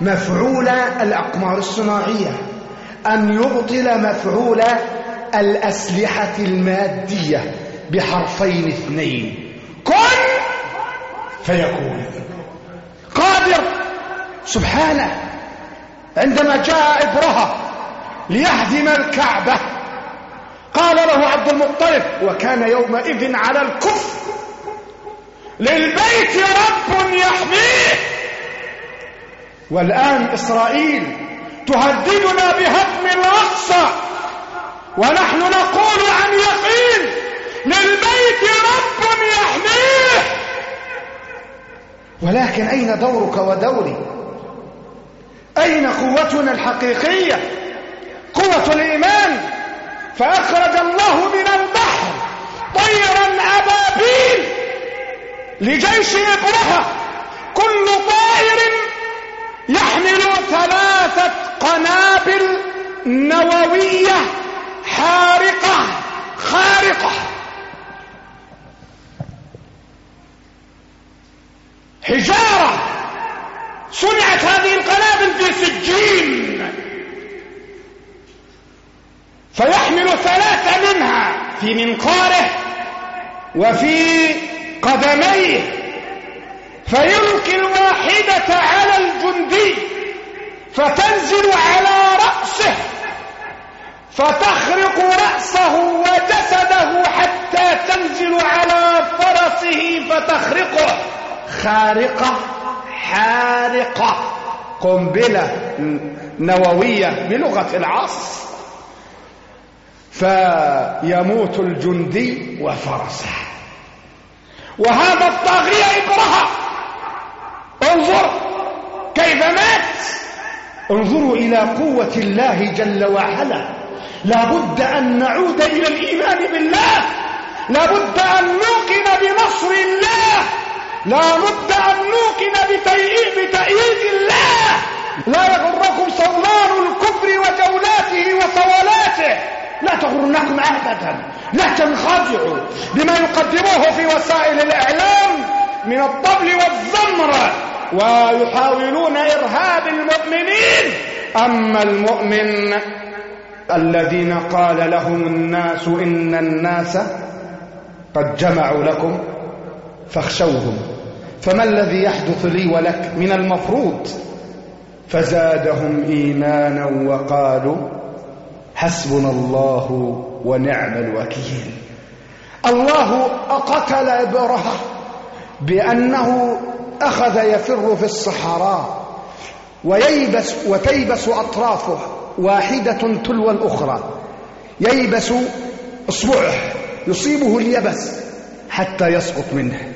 مفعول الأقمار الصناعية. أن يبطل مفعول الأسلحة المادية بحرفين اثنين. كن فيكون. قادر. سبحانه. عندما جاء إبرهة ليهدم الكعبة قال له عبد المطلب وكان يومئذ على الكفر للبيت رب يحميه. والآن إسرائيل تهددنا بهدم الأقصى. ونحن نقول عن يقين للبيت رب يحميه. ولكن أين دورك ودوري؟ أين قوتنا الحقيقية؟ قوة الإيمان. فأخرج الله من البحر طيرا أبابيل. لجيش إبرهة كل طائر يحمل ثلاثة قنابل نووية حارقة خارقة. حجارة. صنعت هذه القنابل في سجين. فيحمل ثلاثة منها في منقاره وفي قدميه فيلقي الواحدة على الجندي فتنزل على رأسه فتخرق رأسه وجسده حتى تنزل على فرسه فتخرقه. خارقة حارقة قنبلة نووية بلغة العصر. فيموت الجندي وفرسه. وهذا الطاغية إبرهة انظر كيف مات. انظروا إلى قوة الله جل وعلا. لا بد أن نعود إلى الإيمان بالله. لا بد أن نوقن بنصر الله. لا بد أن نوقن بتأييد الله. لا يغركم صولان الكفر وجولاته وصولاته. لا تغرنكم أبدا. لا تنخدعوا بما يقدموه في وسائل الإعلام من الطبل والزمر ويحاولون إرهاب المؤمنين. أما المؤمن الذين قال لهم الناس إن الناس قد جمعوا لكم فاخشوهم فما الذي يحدث لي ولك من المفروض؟ فزادهم إيمانا وقالوا حسبنا الله ونعم الوكيل. الله قتل إبرهة بأنه أخذ يفر في الصحراء وييبس وتيبس أطرافه واحدة تلو الأخرى. ييبس إصبعه يصيبه اليبس حتى يسقط منه.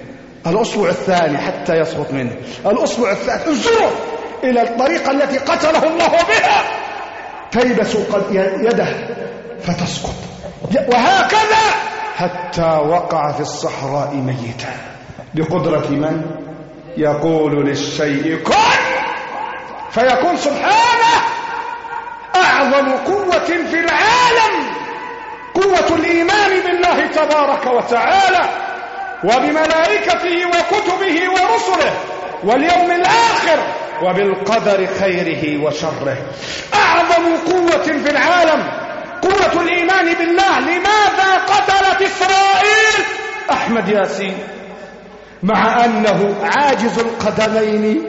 الأصبع الثاني حتى يسقط منه. الأصبع الثالث انظروا إلى الطريقة التي قتله الله بها. تيبس يده فتسقط. وهكذا حتى وقع في الصحراء ميتا. بقدرة من؟ يقول للشيء كن! فيكون سبحانه أعظم قوة في العالم! قوة الإيمان بالله تبارك وتعالى وبملائكته وكتبه ورسله. واليوم الآخر وبالقدر خيره وشره. أعظم قوة في العالم قوة الإيمان بالله. لماذا قتلت إسرائيل؟ أحمد ياسين مع أنه عاجز القدمين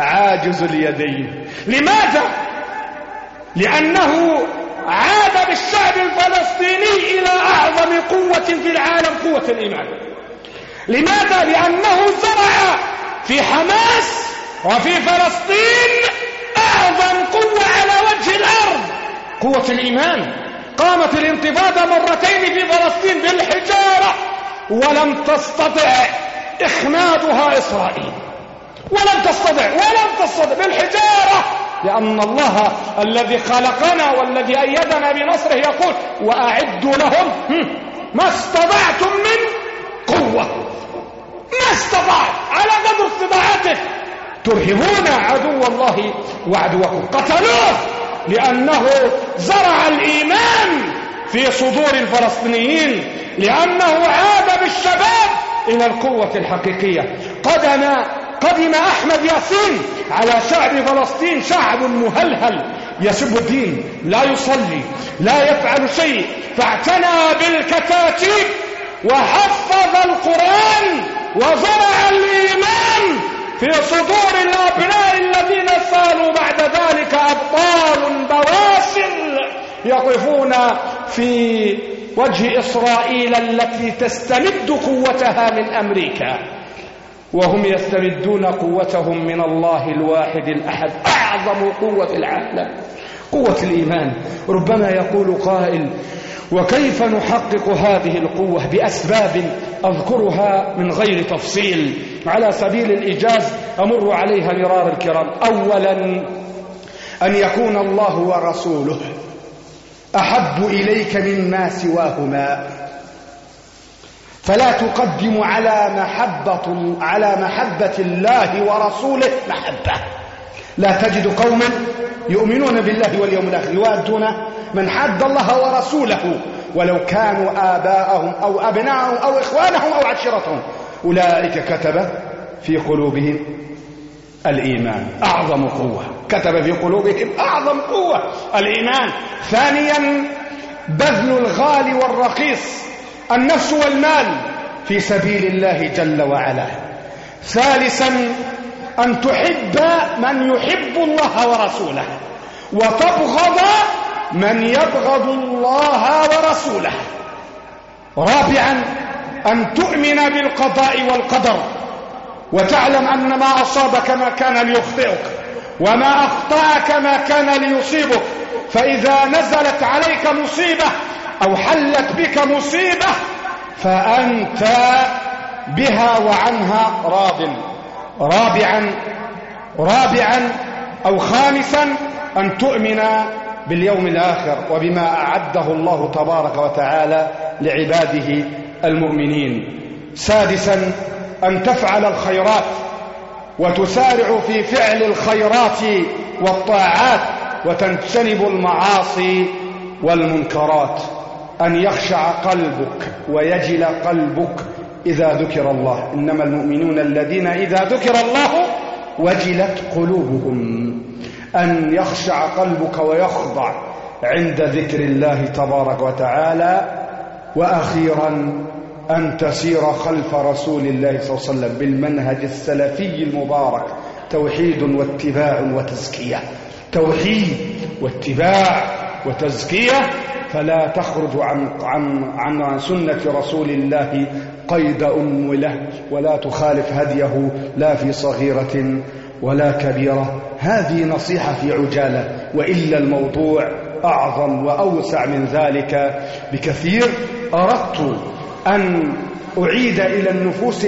عاجز اليدين. لماذا؟ لأنه عاد بالشعب الفلسطيني إلى أعظم قوة في العالم قوة الإيمان. لماذا؟ لأنه زرع في حماس وفي فلسطين أعظم قوة على وجه الأرض. قوة الإيمان. قامت الانتفاضة مرتين في فلسطين بالحجارة ولم تستطع إخمادها إسرائيل. ولم تستطع ولم تستطع بالحجارة لأن الله الذي خلقنا والذي أيدنا بنصره يقول وأعدوا لهم ما استطعتم من قوة. ما استطعت على قدر استطاعتك ترهبون عدو الله وعدوكم. قتلوه لأنه زرع الإيمان في صدور الفلسطينيين لأنه عاد بالشباب إلى القوة الحقيقية. قدم قدم أحمد ياسين على شعب فلسطين شعب مهلهل. يسب الدين لا يصلي لا يفعل شيء. فاعتنى بالكتاتيب وحفظ القرآن. وزرع الإيمان في صدور الأبناء الذين صاروا بعد ذلك أبطال بواسل يقفون في وجه إسرائيل التي تستمد قوتها من أمريكا. وهم يستمدون قوتهم من الله الواحد الأحد أعظم قوة العالم قوة الإيمان. ربما يقول قائل وكيف نحقق هذه القوة بأسباب أذكرها من غير تفصيل؟ على سبيل الإيجاز أمر عليها مرار الكرام. أولا أن يكون الله ورسوله أحب إليك مما سواهما. فلا تقدم على محبة على محبة الله ورسوله محبة. لا تجد قوما يؤمنون بالله واليوم الآخر يوادون من حد الله ورسوله ولو كانوا آباءهم أو أبناءهم أو إخوانهم أو عشيرتهم. أولئك كتب في قلوبهم الإيمان أعظم قوة. كتب في قلوبهم أعظم قوة الإيمان. ثانيا بذل الغالي والرخيص النفس والمال في سبيل الله جل وعلا. ثالثا أن تحب من يحب الله ورسوله وتبغض من يبغض الله ورسوله. رابعا أن تؤمن بالقضاء والقدر وتعلم أن ما أصابك ما كان ليخطئك وما أخطأك ما كان ليصيبك. فإذا نزلت عليك مصيبة أو حلت بك مصيبة فأنت بها وعنها راض. رابعا رابعا أو خامسا أن تؤمن باليوم الآخر وبما أعده الله تبارك وتعالى لعباده المؤمنين. سادسا أن تفعل الخيرات وتسارع في فعل الخيرات والطاعات وتجتنب المعاصي والمنكرات. أن يخشع قلبك ويجل قلبك إذا ذكر الله. إنما المؤمنون الذين إذا ذكر الله وجلت قلوبهم أن يخشع قلبك ويخضع عند ذكر الله تبارك وتعالى. وأخيرا أن تسير خلف رسول الله صلى الله عليه وسلم بالمنهج السلفي المبارك. توحيد واتباع وتزكية. توحيد واتباع وتزكية. فلا تخرج عن, عن, عن سنة رسول الله قيد أنملة ولا تخالف هديه لا في صغيرة ولا كبيرة. هذه نصيحة في عجالة وإلا الموضوع أعظم وأوسع من ذلك بكثير. أردت أن أعيد إلى النفوس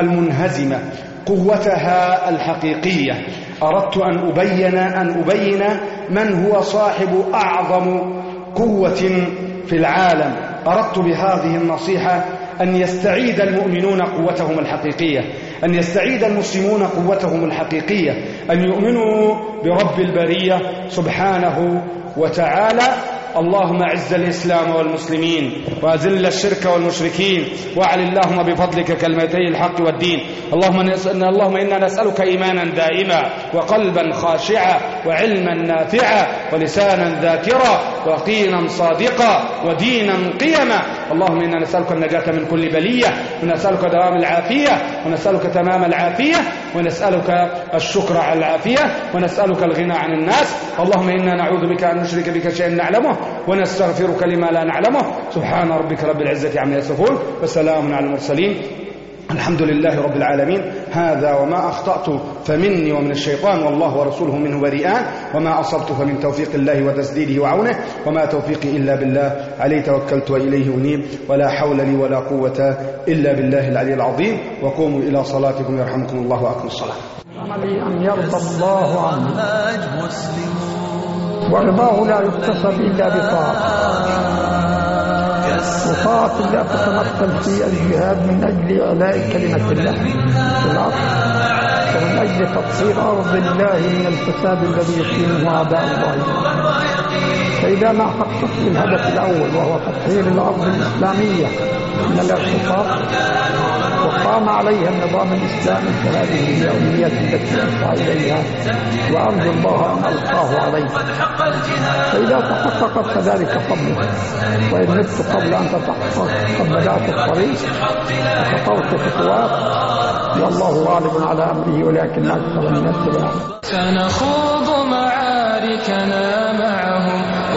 المنهزمة قوتها الحقيقية. أردت أن أبين أن أبين من هو صاحب أعظم قوة في العالم. أردت بهذه النصيحة أن يستعيد المؤمنون قوتهم الحقيقية أن يستعيد المسلمون قوتهم الحقيقية أن يؤمنوا برب البرية سبحانه وتعالى. اللهم أعز الإسلام والمسلمين وأذل الشرك والمشركين وأعل اللهم بفضلك كلمتي الحق والدين. اللهم نسأل اللهم إنا نسألك إيمانا دائما وقلبا خاشعا وعلما نافعا ولسانا ذاكرا وقينا صادقا ودينا قيما. اللهم إنا نسألك النجاة من كل بلية ونسألك دوام العافية ونسألك تمام العافية ونسألك الشكر على العافية ونسألك الغنى عن الناس. اللهم إنا نعوذ بك أن نشرك بك شيئا نعلمه ونستغفرك لما لا نعلمه. سبحان ربك رب العزة عما يصفون وسلام على المرسلين. الحمد لله رب العالمين. هذا وما أخطأت فمني ومن الشيطان والله ورسوله منه بريئان وما أصبت فمن توفيق الله وتسديده وعونه. وما توفيقي إلا بالله. عليه توكلت وإليه أنيب. ولا حول لي ولا قوة إلا بالله العلي العظيم. وقوموا إلى صلاتكم يرحمكم الله وأقم الصلاة. عملي أن يرضى الله عنه. ورضاه لا يكتسب إلا بطاعة وطاعة الله تتمثل في الجهاد من أجل إعلاء كلمة الله في الأرض ومن أجل تطهير أرض الله من الفساد الذي يقيمه أعداء الله. فإذا ما حققت الهدف الأول وهو تطهير الأرض الإسلامية من الاغتصاب وقام عليها النظام الإسلامي هي أمنيتي التي أسعى إليها وأرجو الله أن ألقاه عليه. فإذا تحققت فذلك قبله وإن مت قبل أن تتحقق قد بدأت الطريق وخطوت خطوات والله غالب على أمره ولكن أكثر الناس لا سنخوض معاركنا معهم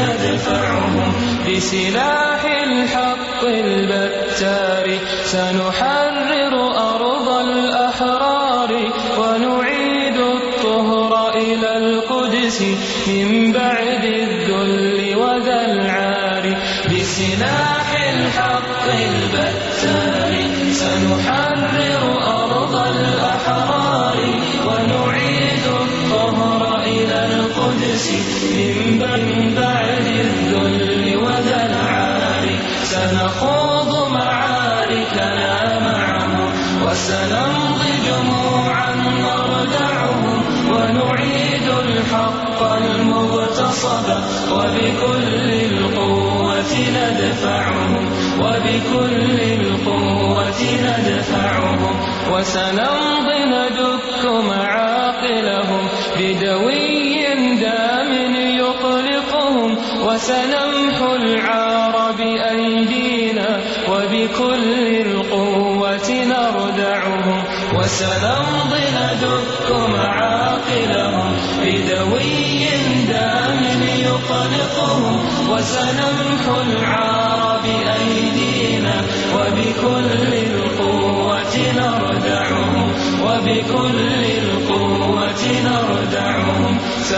ندفعهم بسلاح الحق البتار. سنحرر أرض الأحرار ونعيد الطهر إلى القدس من وسنمضي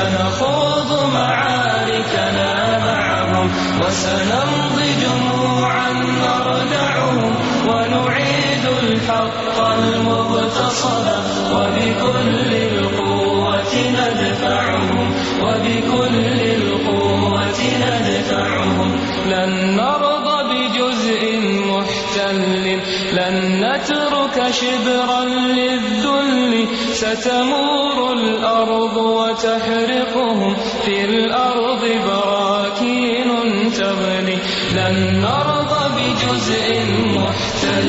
سنخوض معاركنا معهم وسنمضي جموعا نردعهم ونعيد الحق المغتصب وبكل القوة ندفعهم وبكل القوة ندفعهم. لن نرضى بجزء محتل لن نترك شبرا للذل ستمور الأرض وتحرقهم في الأرض براكين تغلي لن نرضى بجزء محتل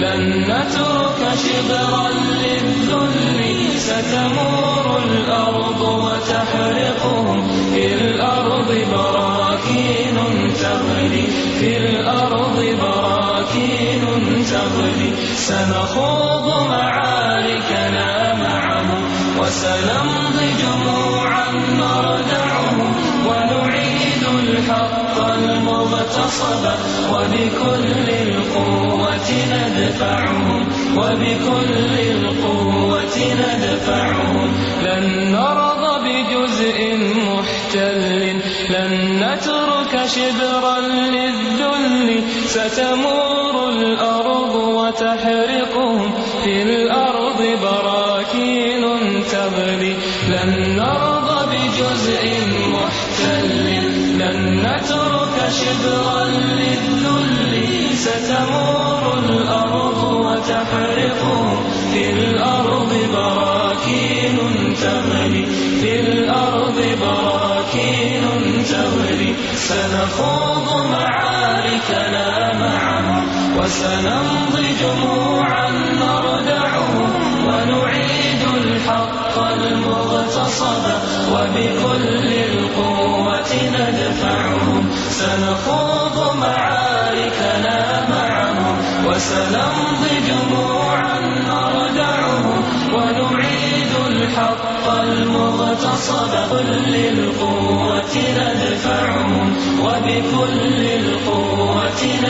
لن نترك شبرا للذل ستمور المغتصب وبكل القوة ندفعهم وبكل سنخوض معاركنا معهم وسنمضي جموعا نردعهم ونعيد الحق المغتصب وبكل القوة ندفعهم سنخوض معاركنا معهم وسنمضي المعتصم كل القوة ندفعهم وبكل القوة